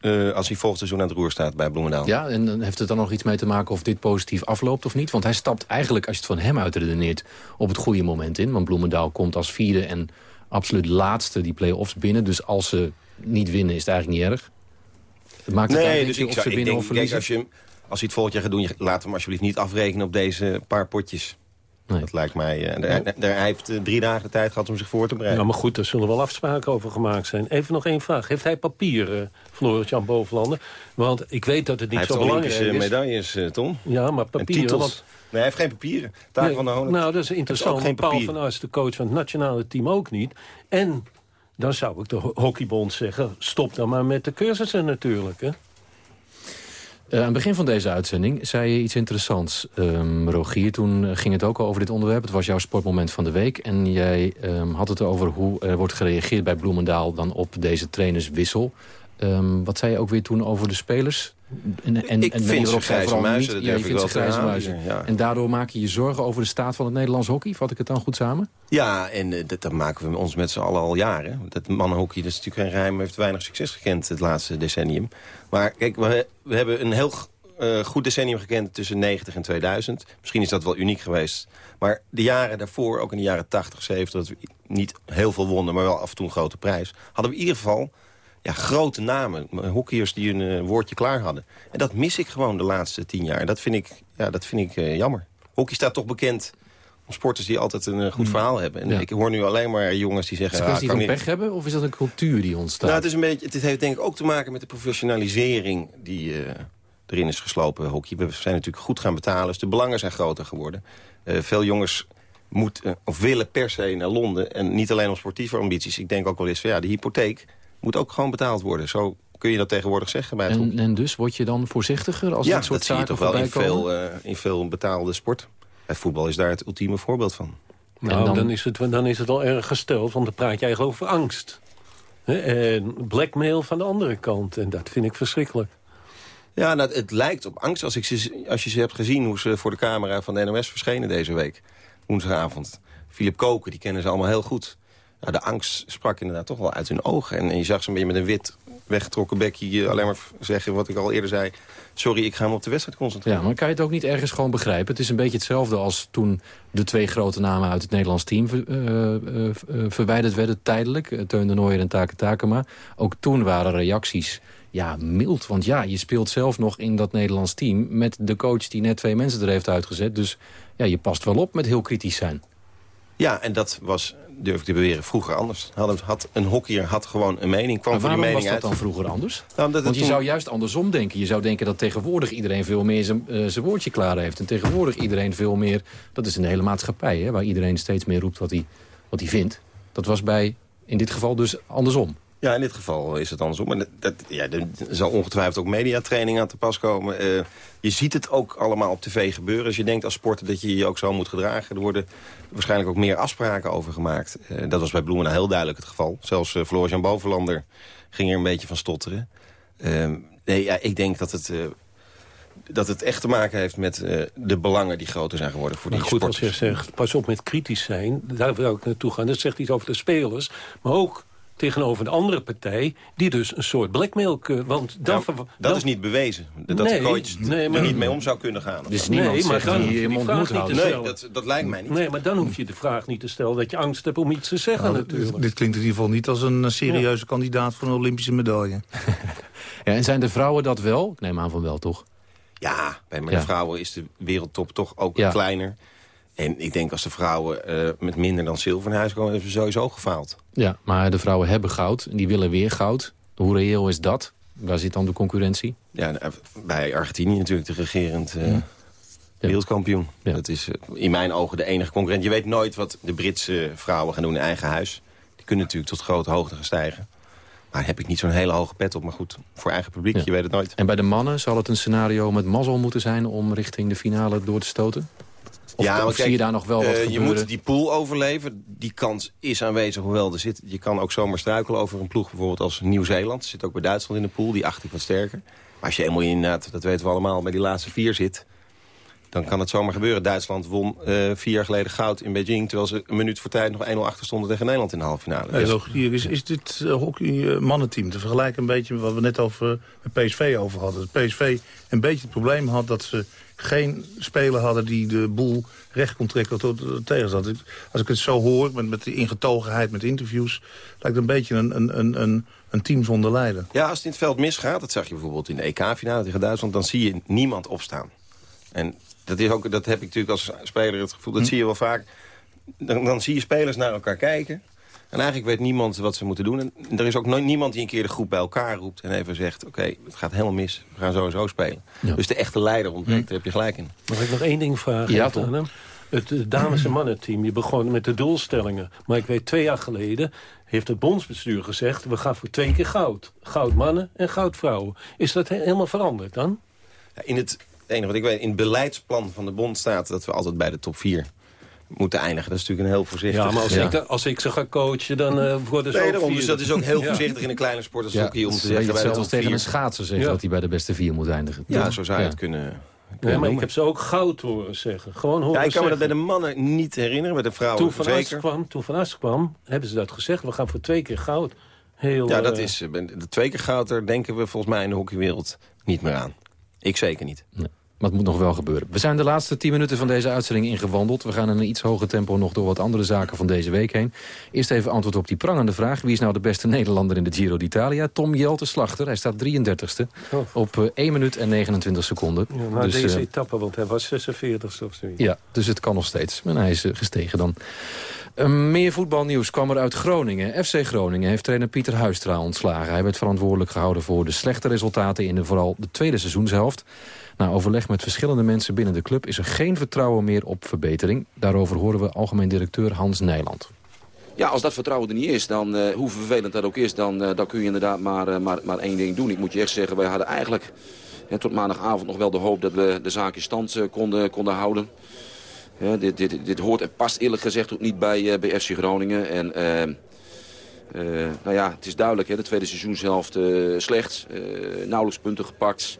uh, als hij volgend seizoen aan het roer staat bij Bloemendaal. Ja, en heeft het dan nog iets mee te maken of dit positief afloopt of niet? Want hij stapt eigenlijk, als je het van hem uitredeneert... op het goede moment in. Want Bloemendaal komt als vierde en absoluut laatste die play-offs binnen. Dus als ze niet winnen is het eigenlijk niet erg. Het maakt het nee, dus ik zou, ik denk, kijk, als, je, als hij het volgend jaar gaat doen... laat hem alsjeblieft niet afrekenen op deze paar potjes. Dat lijkt mij... Uh, hij heeft uh, drie dagen tijd gehad om zich voor te bereiden. Ja, maar goed, er zullen wel afspraken over gemaakt zijn. Even nog één vraag. Heeft hij papieren, uh, Floris-Jan Bovenlander? Want ik weet dat het niet zo belangrijk is. Hij heeft medailles, Tom. Ja, maar papieren... Want... Nee, hij heeft geen papieren. Taak nee, van de Honend. Nou, dat is interessant. Geen Paul van As, de coach van het nationale team, ook niet. En dan zou ik de hockeybond zeggen... stop dan maar met de cursussen natuurlijk, hè? Uh, aan het begin van deze uitzending zei je iets interessants, um, Rogier. Toen ging het ook over dit onderwerp. Het was jouw sportmoment van de week. En jij um, had het over hoe er wordt gereageerd bij Bloemendaal... dan op deze trainerswissel. Ehm, wat zei je ook weer toen over de spelers? En, en, Ik en vind ze grijze muizen, ja, je vindt grijze muizen. ja. En daardoor maak je je zorgen over de staat van het Nederlands hockey? Vat ik het dan goed samen? Ja, en eh, dat, dat maken we ons met z'n allen al jaren. Dat mannenhockey, dat is natuurlijk geen geheim, heeft weinig succes gekend het laatste decennium. Maar kijk, we, we hebben een heel eh, goed decennium gekend tussen 90 en 2000. Misschien is dat wel uniek geweest. Maar de jaren daarvoor, ook in de jaren 80, 70... dat we niet heel veel wonnen, maar wel af en toe een grote prijs... hadden we in ieder geval ja, grote namen. Hockeyers die een eh, woordje klaar hadden. En dat mis ik gewoon de laatste tien jaar. Dat vind ik, ja, dat vind ik eh, jammer. Hockey staat toch bekend om sporters die altijd een eh, goed verhaal hebben. En Ja. ik hoor nu alleen maar jongens die Is zeggen... het een "Ah, kan van niet." pech hebben? Of is dat een cultuur die ontstaat? Nou, het, is een beetje, het heeft denk ik ook te maken met de professionalisering die erin is geslopen. Hockey. We zijn natuurlijk goed gaan betalen, dus de belangen zijn groter geworden. Veel jongens moeten of willen per se naar Londen. En niet alleen om sportieve ambities. Ik denk ook wel eens van ja, de hypotheek moet ook gewoon betaald worden. Zo kun je dat tegenwoordig zeggen bij het en, en dus word je dan voorzichtiger als ja, dit soort dat zie je zaken toch wel in veel, eh, in veel betaalde sport. Bij voetbal is daar het ultieme voorbeeld van. Nou, dan- dan... is het, dan is het al erg gesteld, want dan praat je eigenlijk over angst. Hè, En blackmail van de andere kant, en dat vind ik verschrikkelijk. Ja, nou, het lijkt op angst. Als, ik ze, als je ze hebt gezien hoe ze voor de camera van de NOS verschenen deze week. Woensdagavond. Philip Koken, die kennen ze allemaal heel goed. Nou, de angst sprak inderdaad toch wel uit hun ogen. En, en je zag ze een beetje met een wit weggetrokken bekje... alleen maar zeggen wat ik al eerder zei. Sorry, ik ga me op de wedstrijd concentreren. Ja, maar kan je het ook niet ergens gewoon begrijpen? Het is een beetje hetzelfde als toen de twee grote namen uit het Nederlands team ver- eh, eh, eh, verwijderd werden tijdelijk. Teun de Nooijer en Take Takema. Ook toen waren reacties ja, mild. Want ja, je speelt zelf nog in dat Nederlands team met de coach die net twee mensen er heeft uitgezet. Dus ja, je past wel op met heel kritisch zijn. Ja, en dat was, durf ik te beweren, vroeger anders. Had, had, een hockeyer had gewoon een mening, kwam Maar voor die waarom mening was dat uit. dan vroeger anders? Nou, Want je toen- zou juist andersom denken. Je zou denken dat tegenwoordig iedereen veel meer zijn eh, zijn woordje klaar heeft. En tegenwoordig iedereen veel meer... Dat is de hele maatschappij, hè, waar iedereen steeds meer roept wat hij, wat hij vindt. Dat was bij, in dit geval dus andersom. Ja, in dit geval is het andersom. Maar dat, ja, er zal ongetwijfeld ook mediatraining aan te pas komen. Eh, je ziet het ook allemaal op tv gebeuren. Als je denkt als sporter dat je je ook zo moet gedragen... er worden waarschijnlijk ook meer afspraken over gemaakt. Eh, dat was bij Bloemen heel duidelijk het geval. Zelfs uh, Floris-Jan Bovenlander ging er een beetje van stotteren. Eh, nee, ja, ik denk dat het... eh, dat het echt te maken heeft met eh, de belangen die groter zijn geworden voor Maar die goed, als sporters. je zegt, pas op met kritisch zijn, daar wil ik naartoe gaan. Dat zegt iets over de spelers, maar ook tegenover de andere partij... die dus een soort blackmail... Want dan, Nou, dat dan- is niet bewezen. Dat Nee, de coach nee, er niet mee om zou kunnen gaan. Dus Nee, maar dan die je vraag niet te houden. Nee, stellen. dat, dat lijkt mij niet. Nee, maar dan hoef je de vraag niet te stellen dat je angst hebt om iets te zeggen Nou, natuurlijk. dit, dit klinkt in ieder geval niet als een eh, serieuze kandidaat voor een Olympische medaille. Ja, en zijn de vrouwen dat wel? Ik neem aan van wel, toch? Ja, bij mijn Ja. vrouwen is de wereldtop toch ook Ja. kleiner. En ik denk als de vrouwen eh, met minder dan zilver naar huis komen... hebben ze sowieso gefaald. Ja, maar de vrouwen hebben goud en die willen weer goud. Hoe reëel is dat? Waar zit dan de concurrentie? Ja, nou, bij Argentinië natuurlijk de regerend eh, wereldkampioen. Dat is eh, in mijn ogen de enige concurrent. Je weet nooit wat de Britse vrouwen gaan doen in eigen huis. Die kunnen natuurlijk tot grote hoogte gaan stijgen. Maar heb ik niet zo'n hele hoge pet op. Maar goed, voor eigen publiek, Ja. je weet het nooit. En bij de mannen zal het een scenario met mazzel moeten zijn... om richting de finale door te stoten? Of, ja, of maar zie je daar nog wel wat eh, Je gebeuren? moet die pool overleven. Die kans is aanwezig, hoewel er zit. Je kan ook zomaar struikelen over een ploeg bijvoorbeeld als Nieuw-Zeeland. Zit ook bij Duitsland in de pool, die acht ik wat sterker. Maar als je eenmaal inderdaad, dat weten we allemaal, bij die laatste vier zit... dan kan het zomaar gebeuren. Duitsland won eh, vier jaar geleden goud in Beijing... terwijl ze een minuut voor tijd nog 1-0 achter stonden tegen Nederland in de halve finale. Nee, Dus- Rogier, is, is dit uh, hockey uh, mannenteam te vergelijken een beetje met wat we net over met PSV over hadden? Dat PSV een beetje het probleem had dat ze geen speler hadden die de boel recht kon trekken tot de tegenstander. Als ik het zo hoor, met, met de ingetogenheid, met interviews... lijkt het een beetje een, een, een, een, een team zonder leider. Ja, als het in het veld misgaat, dat zag je bijvoorbeeld in de EK-finale tegen Duitsland... dan zie je niemand opstaan. En dat, is ook, dat heb ik natuurlijk als speler het gevoel, dat zie je wel vaak. Dan, dan zie je spelers naar elkaar kijken... En eigenlijk weet niemand wat ze moeten doen. En er is ook nooit niemand die een keer de groep bij elkaar roept... en even zegt, oké, het gaat helemaal mis. We gaan sowieso spelen. Ja. Dus de echte leider ontbreekt, daar heb je gelijk in. Mag ik nog één ding vragen? Ja, hem? Het eh, dames- en mannenteam, je begon met de doelstellingen. Maar ik weet, twee jaar geleden heeft het bondsbestuur gezegd... we gaan voor twee keer goud. Goud mannen en goud vrouwen. Is dat he- helemaal veranderd dan? Ja, in het, het enige wat ik weet, in het beleidsplan van de bond staat... dat we altijd bij de top 4 moeten eindigen. Dat is natuurlijk een heel voorzichtig... Ja, maar als, Ik, als ik ze ga coachen, dan uh, worden ze nee, daarom, Dus dat is ook heel voorzichtig in een kleine sport als hockey om te zeggen... doen als tegen vier. een schaatser zeggen Ja. dat hij bij de beste vier moet eindigen. Ja, zo zou je Ja. het kunnen, Ja, maar ik heb ze ook goud horen zeggen. Gewoon horen Ja, ik kan me dat bij de mannen niet herinneren, bij de vrouwen toen van, zeker. kwam, toen van As kwam, hebben ze dat gezegd. We gaan voor twee keer goud. Heel, Ja, dat eh, is, eh, de twee keer goud, daar denken we volgens mij in de hockeywereld niet meer aan. Ik zeker niet. Maar het moet nog wel gebeuren. We zijn de laatste 10 minuten van deze uitzending ingewandeld. We gaan in een iets hoger tempo nog door wat andere zaken van deze week heen. Eerst even antwoord op die prangende vraag. Wie is nou de beste Nederlander in de Giro d'Italia? Tom Jelte Slachter. Hij staat 33ste op eh, 1 minuut en 29 seconden. Ja, maar dus, deze eh, etappe, want hij was 46 of zoiets. ja, dus het kan nog steeds. En hij is eh, gestegen dan. Eh, meer voetbalnieuws kwam er uit Groningen. FC Groningen heeft trainer Pieter Huistra ontslagen. Hij werd verantwoordelijk gehouden voor de slechte resultaten... in de vooral de tweede seizoenshelft. Na overleg met verschillende mensen binnen de club... is er geen vertrouwen meer op verbetering. Daarover horen we algemeen directeur Hans Nijland. Ja, als dat vertrouwen er niet is, dan eh, hoe vervelend dat ook is, dan, eh, dan kun je inderdaad maar, eh, maar, maar één ding doen. Ik moet je echt zeggen, wij hadden eigenlijk tot maandagavond nog wel de hoop dat we de zaak in stand konden, konden houden. Hè, dit, dit, dit hoort en past eerlijk gezegd ook niet bij, bij FC Groningen. En, nou ja, het is duidelijk, hè, de tweede seizoenshelft slecht. nauwelijks punten gepakt.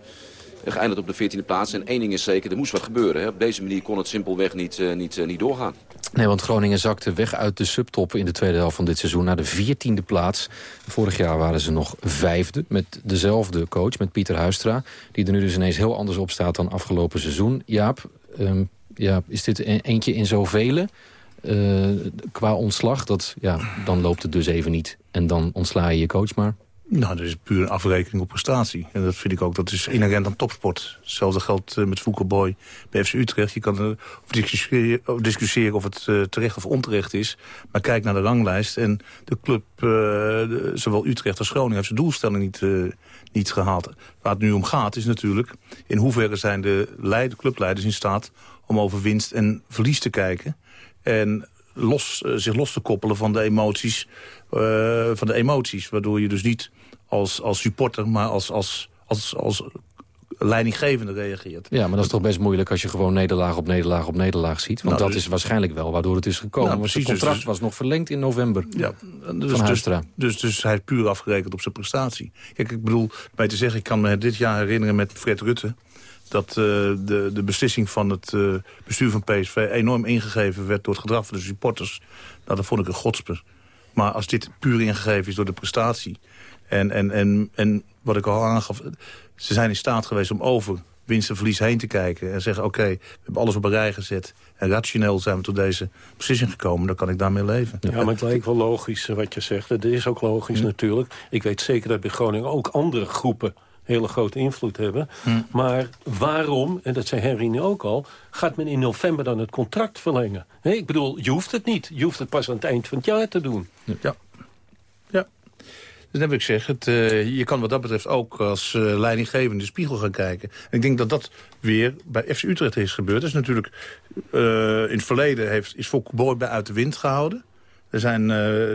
Geëindigd op de 14e plaats. En één ding is zeker, er moest wat gebeuren. Hè. Op deze manier kon het simpelweg niet, eh, niet, eh, niet doorgaan. Nee, want Groningen zakte weg uit de subtop in de tweede helft van dit seizoen... naar de veertiende plaats. Vorig jaar waren ze nog vijfde met dezelfde coach, met Pieter Huistra... die er nu dus ineens heel anders op staat dan afgelopen seizoen. Jaap, ehm, ja, is dit een- eentje in zoveel eh qua ontslag? Dat, ja, dan loopt het dus even niet en dan ontsla je je coach maar. Nou, dat is puur een afrekening op prestatie. En dat vind ik ook, dat is inherent aan topsport. Hetzelfde geldt eh, met Voekelboy bij FC Utrecht. Je kan discussiëren, of het eh, terecht of onterecht is. Maar kijk naar de ranglijst. En de club, eh, zowel Utrecht als Groningen, heeft zijn doelstelling niet, niet gehaald. Waar het nu om gaat is natuurlijk... in hoeverre zijn de leid, clubleiders in staat om over winst en verlies te kijken. En los, zich los te koppelen van de emoties, van de emoties. Waardoor je dus niet als, als supporter, maar als, als, als, als leidinggevende reageert. Ja, maar dat is toch best moeilijk als je gewoon nederlaag op nederlaag op nederlaag ziet. Want Nou, dat dus- is waarschijnlijk wel waardoor het is gekomen. Nou, want het precies, dus- contract dus- was nog verlengd in november Ja, van dus, dus, dus, dus hij heeft puur afgerekend op zijn prestatie. Kijk, ik bedoel, bij te zeggen, ik kan me dit jaar herinneren met Fred Rutte... dat eh, de, de beslissing van het eh, bestuur van PSV enorm ingegeven werd... door het gedrag van de supporters. Nou, dat vond ik een godsper. Maar als dit puur ingegeven is door de prestatie... en, en, en, en wat ik al aangaf, ze zijn in staat geweest om over winst en verlies heen te kijken... en zeggen, oké, we hebben alles op een rij gezet... en rationeel zijn we tot deze beslissing gekomen, dan kan ik daarmee leven. Ja, maar het lijkt wel logisch eh, wat je zegt. Het is ook logisch natuurlijk. Ik weet zeker dat bij Groningen ook andere groepen hele grote invloed hebben. Maar waarom, en dat zei Henry nu ook al... gaat men in november dan het contract verlengen? Ik bedoel, je hoeft het niet. Je hoeft het pas aan het eind van het jaar te doen. Ja. Dus dan wil ik zeggen, het, eh, je kan wat dat betreft ook als eh leidinggevende in de spiegel gaan kijken. En ik denk dat dat weer bij FC Utrecht is gebeurd. Dat is natuurlijk, eh, in het verleden heeft, is Boy bij uit de wind gehouden. Er zijn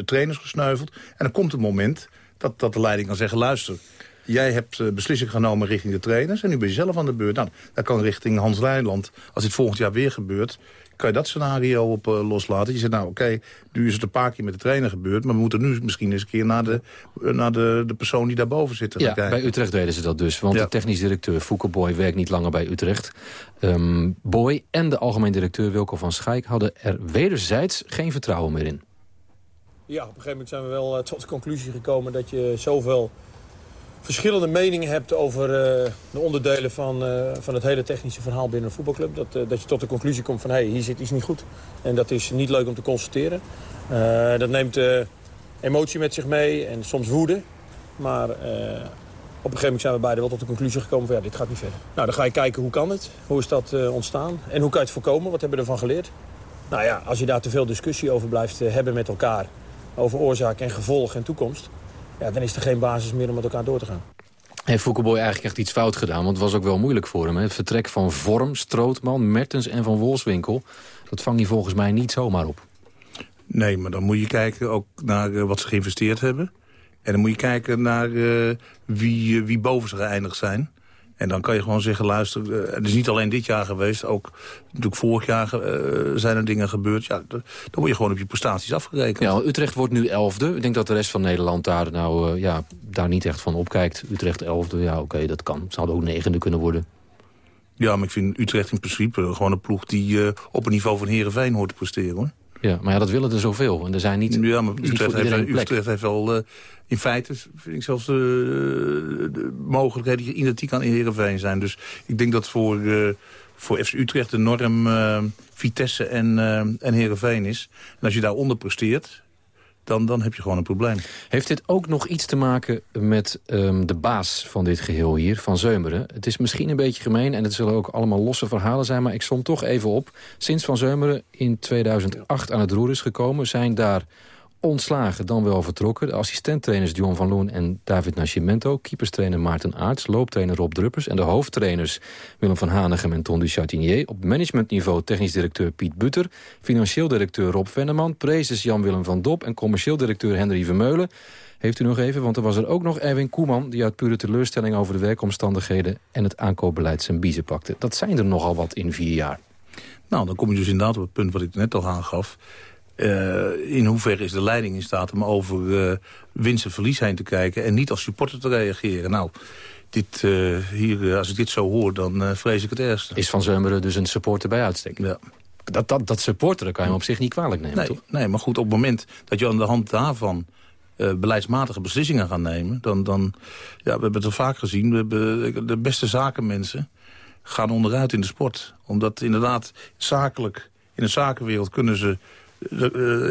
trainers gesneuveld. En dan komt het moment dat, dat de leiding kan zeggen, luister... Jij hebt beslissing genomen richting de trainers en nu ben je zelf aan de beurt. Nou, dat kan richting Hans Leijland. Als dit volgend jaar weer gebeurt, kan je dat scenario op eh, loslaten. Je zegt, nou oké, nu is het een paar keer met de trainer gebeurd... maar we moeten nu misschien eens een keer naar de, eh, naar de, de persoon die daarboven zit Ja, kijken. bij Utrecht deden ze dat dus. Want Ja. de technisch directeur Boy werkt niet langer bij Utrecht. Ehm, Boy en de algemeen directeur Wilco van Schaik hadden er wederzijds geen vertrouwen meer in. Ja, op een gegeven moment zijn we wel eh, tot de conclusie gekomen dat je zoveel verschillende meningen hebt over eh, de onderdelen van, eh, van het hele technische verhaal binnen een voetbalclub. Dat, eh, dat je tot de conclusie komt van hé, hey, hier zit iets niet goed. En dat is niet leuk om te constateren. Dat neemt emotie met zich mee en soms woede. Maar op een gegeven moment zijn we beiden wel tot de conclusie gekomen van ja, dit gaat niet verder. Nou, dan ga je kijken hoe kan het? Hoe is dat ontstaan? En hoe kan je het voorkomen? Wat hebben we ervan geleerd? Nou ja, als je daar te veel discussie over blijft hebben met elkaar... over oorzaak en gevolg en toekomst... Ja, dan is er geen basis meer om met elkaar door te gaan. Heeft Fouke Boy eigenlijk echt iets fout gedaan? Want het was ook wel moeilijk voor hem. Hè? Het vertrek van Vorm, Strootman, Mertens en Van Wolfswinkel... dat vangt hij volgens mij niet zomaar op. Nee, maar dan moet je kijken ook naar eh, wat ze geïnvesteerd hebben. En dan moet je kijken naar eh, wie, eh, wie boven ze geëindigd zijn. En dan kan je gewoon zeggen, luister, uh, het is niet alleen dit jaar geweest. Ook natuurlijk vorig jaar uh, zijn er dingen gebeurd. Ja, dan word je gewoon op je prestaties afgerekend. Ja, Utrecht wordt nu elfde. Ik denk dat de rest van Nederland daar nou uh, ja, daar niet echt van opkijkt. Utrecht elfde, ja oké, okay, dat kan. Ze hadden ook negende kunnen worden. Ja, maar ik vind Utrecht in principe gewoon een ploeg... die op een niveau van Heerenveen hoort te presteren, hoor. Ja, maar ja, dat willen er zoveel. En er zijn niet. Ja, maar Utrecht, heeft, Utrecht heeft wel uh, in feite, vind ik zelfs de, de mogelijkheden die identiek aan Heerenveen zijn. Dus ik denk dat voor, uh, voor FC Utrecht de norm uh, Vitesse en, en Heerenveen is. En als je daar onder presteert, dan, dan heb je gewoon een probleem. Heeft dit ook nog iets te maken met um, de baas van dit geheel hier, Van Zeumeren? Het is misschien een beetje gemeen en het zullen ook allemaal losse verhalen zijn... maar ik som toch even op. Sinds Van Zeumeren in 2008 aan het roer is gekomen... zijn daar ontslagen, dan wel vertrokken. De assistenttrainers John van Loen en David Nascimento... keeperstrainer Maarten Aarts, looptrainer Rob Druppers... en de hoofdtrainers Willem van Hanegem en Ton du Chatinier. Op managementniveau technisch directeur Piet Butter... financieel directeur Rob Venneman... prezes Jan-Willem van Dop en commercieel directeur Henry Vermeulen. Heeft u nog even, want er was er ook nog Erwin Koeman... die uit pure teleurstelling over de werkomstandigheden... en het aankoopbeleid zijn biezen pakte. Dat zijn er nogal wat in vier jaar. Nou, dan kom je dus inderdaad op het punt wat ik net al aangaf. Uh, in hoeverre is de leiding in staat om over uh, winst en verlies heen te kijken... en niet als supporter te reageren? Nou, dit, uh, hier, als ik dit zo hoor, dan vrees ik het ergste. Is Van Zeumeren dus een supporter bij uitstek? Ja. Dat, dat, dat supporteren kan je hem op zich niet kwalijk nemen, nee, toch? Nee, maar goed, op het moment dat je aan de hand daarvan... beleidsmatige beslissingen gaan nemen... dan, dan ja, we hebben het al vaak gezien... We hebben de beste zakenmensen gaan onderuit in de sport. Omdat inderdaad zakelijk, in de zakenwereld kunnen ze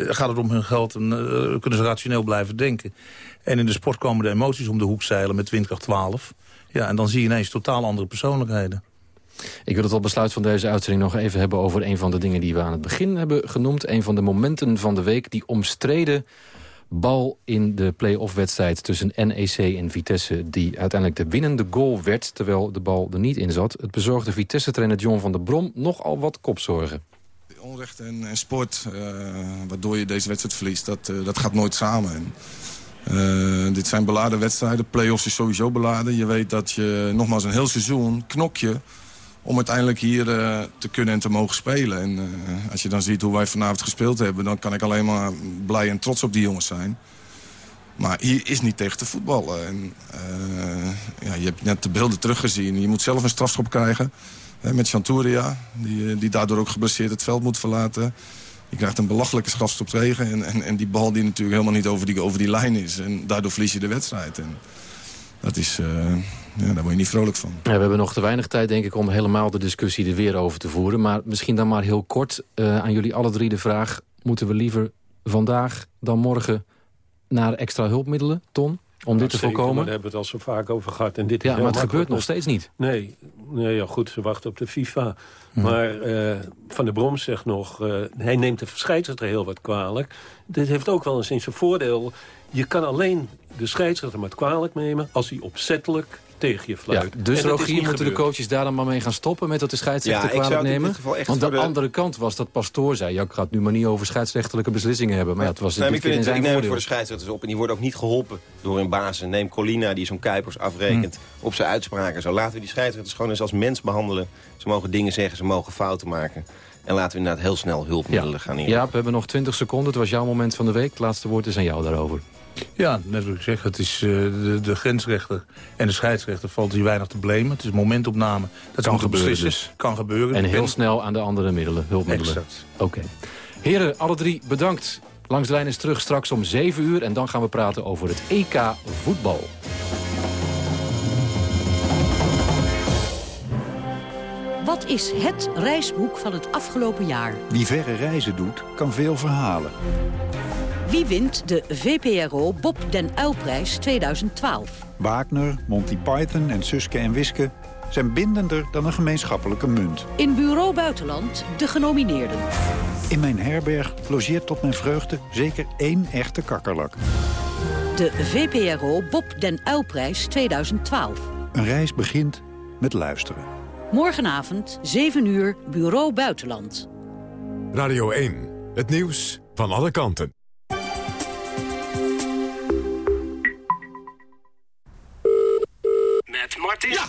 gaat het om hun geld en uh, kunnen ze rationeel blijven denken. En in de sport komen de emoties om de hoek zeilen met 2012. Ja, en dan zie je ineens totaal andere persoonlijkheden. Ik wil het al besluit van deze uitzending nog even hebben over een van de dingen die we aan het begin hebben genoemd. Een van de momenten van de week die omstreden bal in de play-off wedstrijd tussen NEC en Vitesse... die uiteindelijk de winnende goal werd, terwijl de bal er niet in zat. Het bezorgde Vitesse-trainer John van der Brom nogal wat kopzorgen onrecht en, sport, uh, waardoor je deze wedstrijd verliest, dat, uh, dat gaat nooit samen. En, uh, dit zijn beladen wedstrijden. Play-offs is sowieso beladen. Je weet dat je nogmaals een heel seizoen knok je om uiteindelijk hier te kunnen en te mogen spelen. En als je dan ziet hoe wij vanavond gespeeld hebben... dan kan ik alleen maar blij en trots op die jongens zijn. Maar hier is niet tegen te voetballen. En, ja, je hebt net de beelden teruggezien. Je moet zelf een strafschop krijgen met Chanturia, die, eh, die daardoor ook geblesseerd het veld moet verlaten. Je krijgt een belachelijke schafstop tegen. En, en, en die bal die natuurlijk helemaal niet over die, over die lijn is. En daardoor verlies je de wedstrijd. En dat is, uh, ja, daar word je niet vrolijk van. Ja, we hebben nog te weinig tijd, denk ik, om helemaal de discussie er weer over te voeren. Maar misschien dan maar heel kort uh, aan jullie alle drie de vraag... moeten we liever vandaag dan morgen naar extra hulpmiddelen, Ton? Om dit te voorkomen? Daar hebben we het al zo vaak over gehad. En dit ja, maar het gebeurt nog steeds niet. Nee, nee ja, goed, ze wachten op de FIFA. Hm. Maar uh, Van der Brom zegt nog... Uh, hij neemt de scheidsrechter heel wat kwalijk. Dit heeft ook wel eens in zijn voordeel. Je kan alleen de scheidsrechter maar kwalijk nemen... als hij opzettelijk tegen je fluit. Ja, dus Rogier, moeten de coaches daar dan maar mee gaan stoppen... met dat de scheidsrechter ja, kwalijk nemen? Want de, de, andere kant was dat Pastoor zei... ja, ik ga het nu maar niet over scheidsrechtelijke beslissingen hebben. Maar ja, het was nee, ik, vind het, ik neem het voor de scheidsrechters op. En die worden ook niet geholpen door hun bazen. Neem Colina, die zo'n Kuipers afrekent hm. op zijn uitspraken. Zo laten we die scheidsrechters gewoon eens als mens behandelen. Ze mogen dingen zeggen, ze mogen fouten maken. En laten we inderdaad heel snel hulpmiddelen ja. gaan in. Ja, we hebben nog 20 seconden. Het was jouw moment van de week. Het laatste woord is aan jou daarover. Ja, net wat ik zeg, het is uh, de, de, grensrechter en de scheidsrechter valt hier weinig te blamen. Het is momentopname. Dat kan gebeuren dus. Kan gebeuren. En heel ben... snel aan de andere middelen, hulpmiddelen. Oké. Okay. Heren, alle drie bedankt. Langs de lijn is terug straks om 7 uur. En dan gaan we praten over het EK voetbal. Wat is het reisboek van het afgelopen jaar? Wie verre reizen doet, kan veel verhalen. Wie wint de VPRO Bob den Uilprijs 2012? Wagner, Monty Python en Suske en Wiske zijn bindender dan een gemeenschappelijke munt. In Bureau Buitenland de genomineerden. In mijn herberg logeert tot mijn vreugde zeker één echte kakkerlak. De VPRO Bob den Uilprijs 2012. Een reis begint met luisteren. Morgenavond, 7 uur, Bureau Buitenland. Radio 1, het nieuws van alle kanten.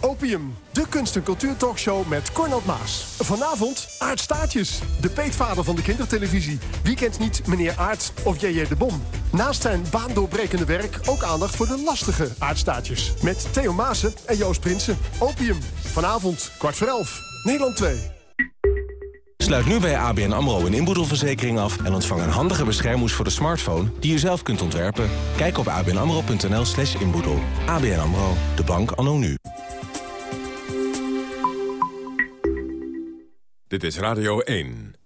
Opium, de kunst- en cultuurtalkshow met Cornald Maas. Vanavond Aart Staartjes, de peetvader van de kindertelevisie. Wie kent niet meneer Aart of J.J. de Bom? Naast zijn baandoorbrekende werk ook aandacht voor de lastige aardstaartjes. Met Theo Maassen en Joost Prinsen. Opium, vanavond kwart voor elf, Nederland 2. Sluit nu bij ABN AMRO een inboedelverzekering af... en ontvang een handige beschermhoes voor de smartphone die u zelf kunt ontwerpen. Kijk op abnamro.nl slash inboedel. ABN AMRO, de bank anno nu. Dit is Radio 1.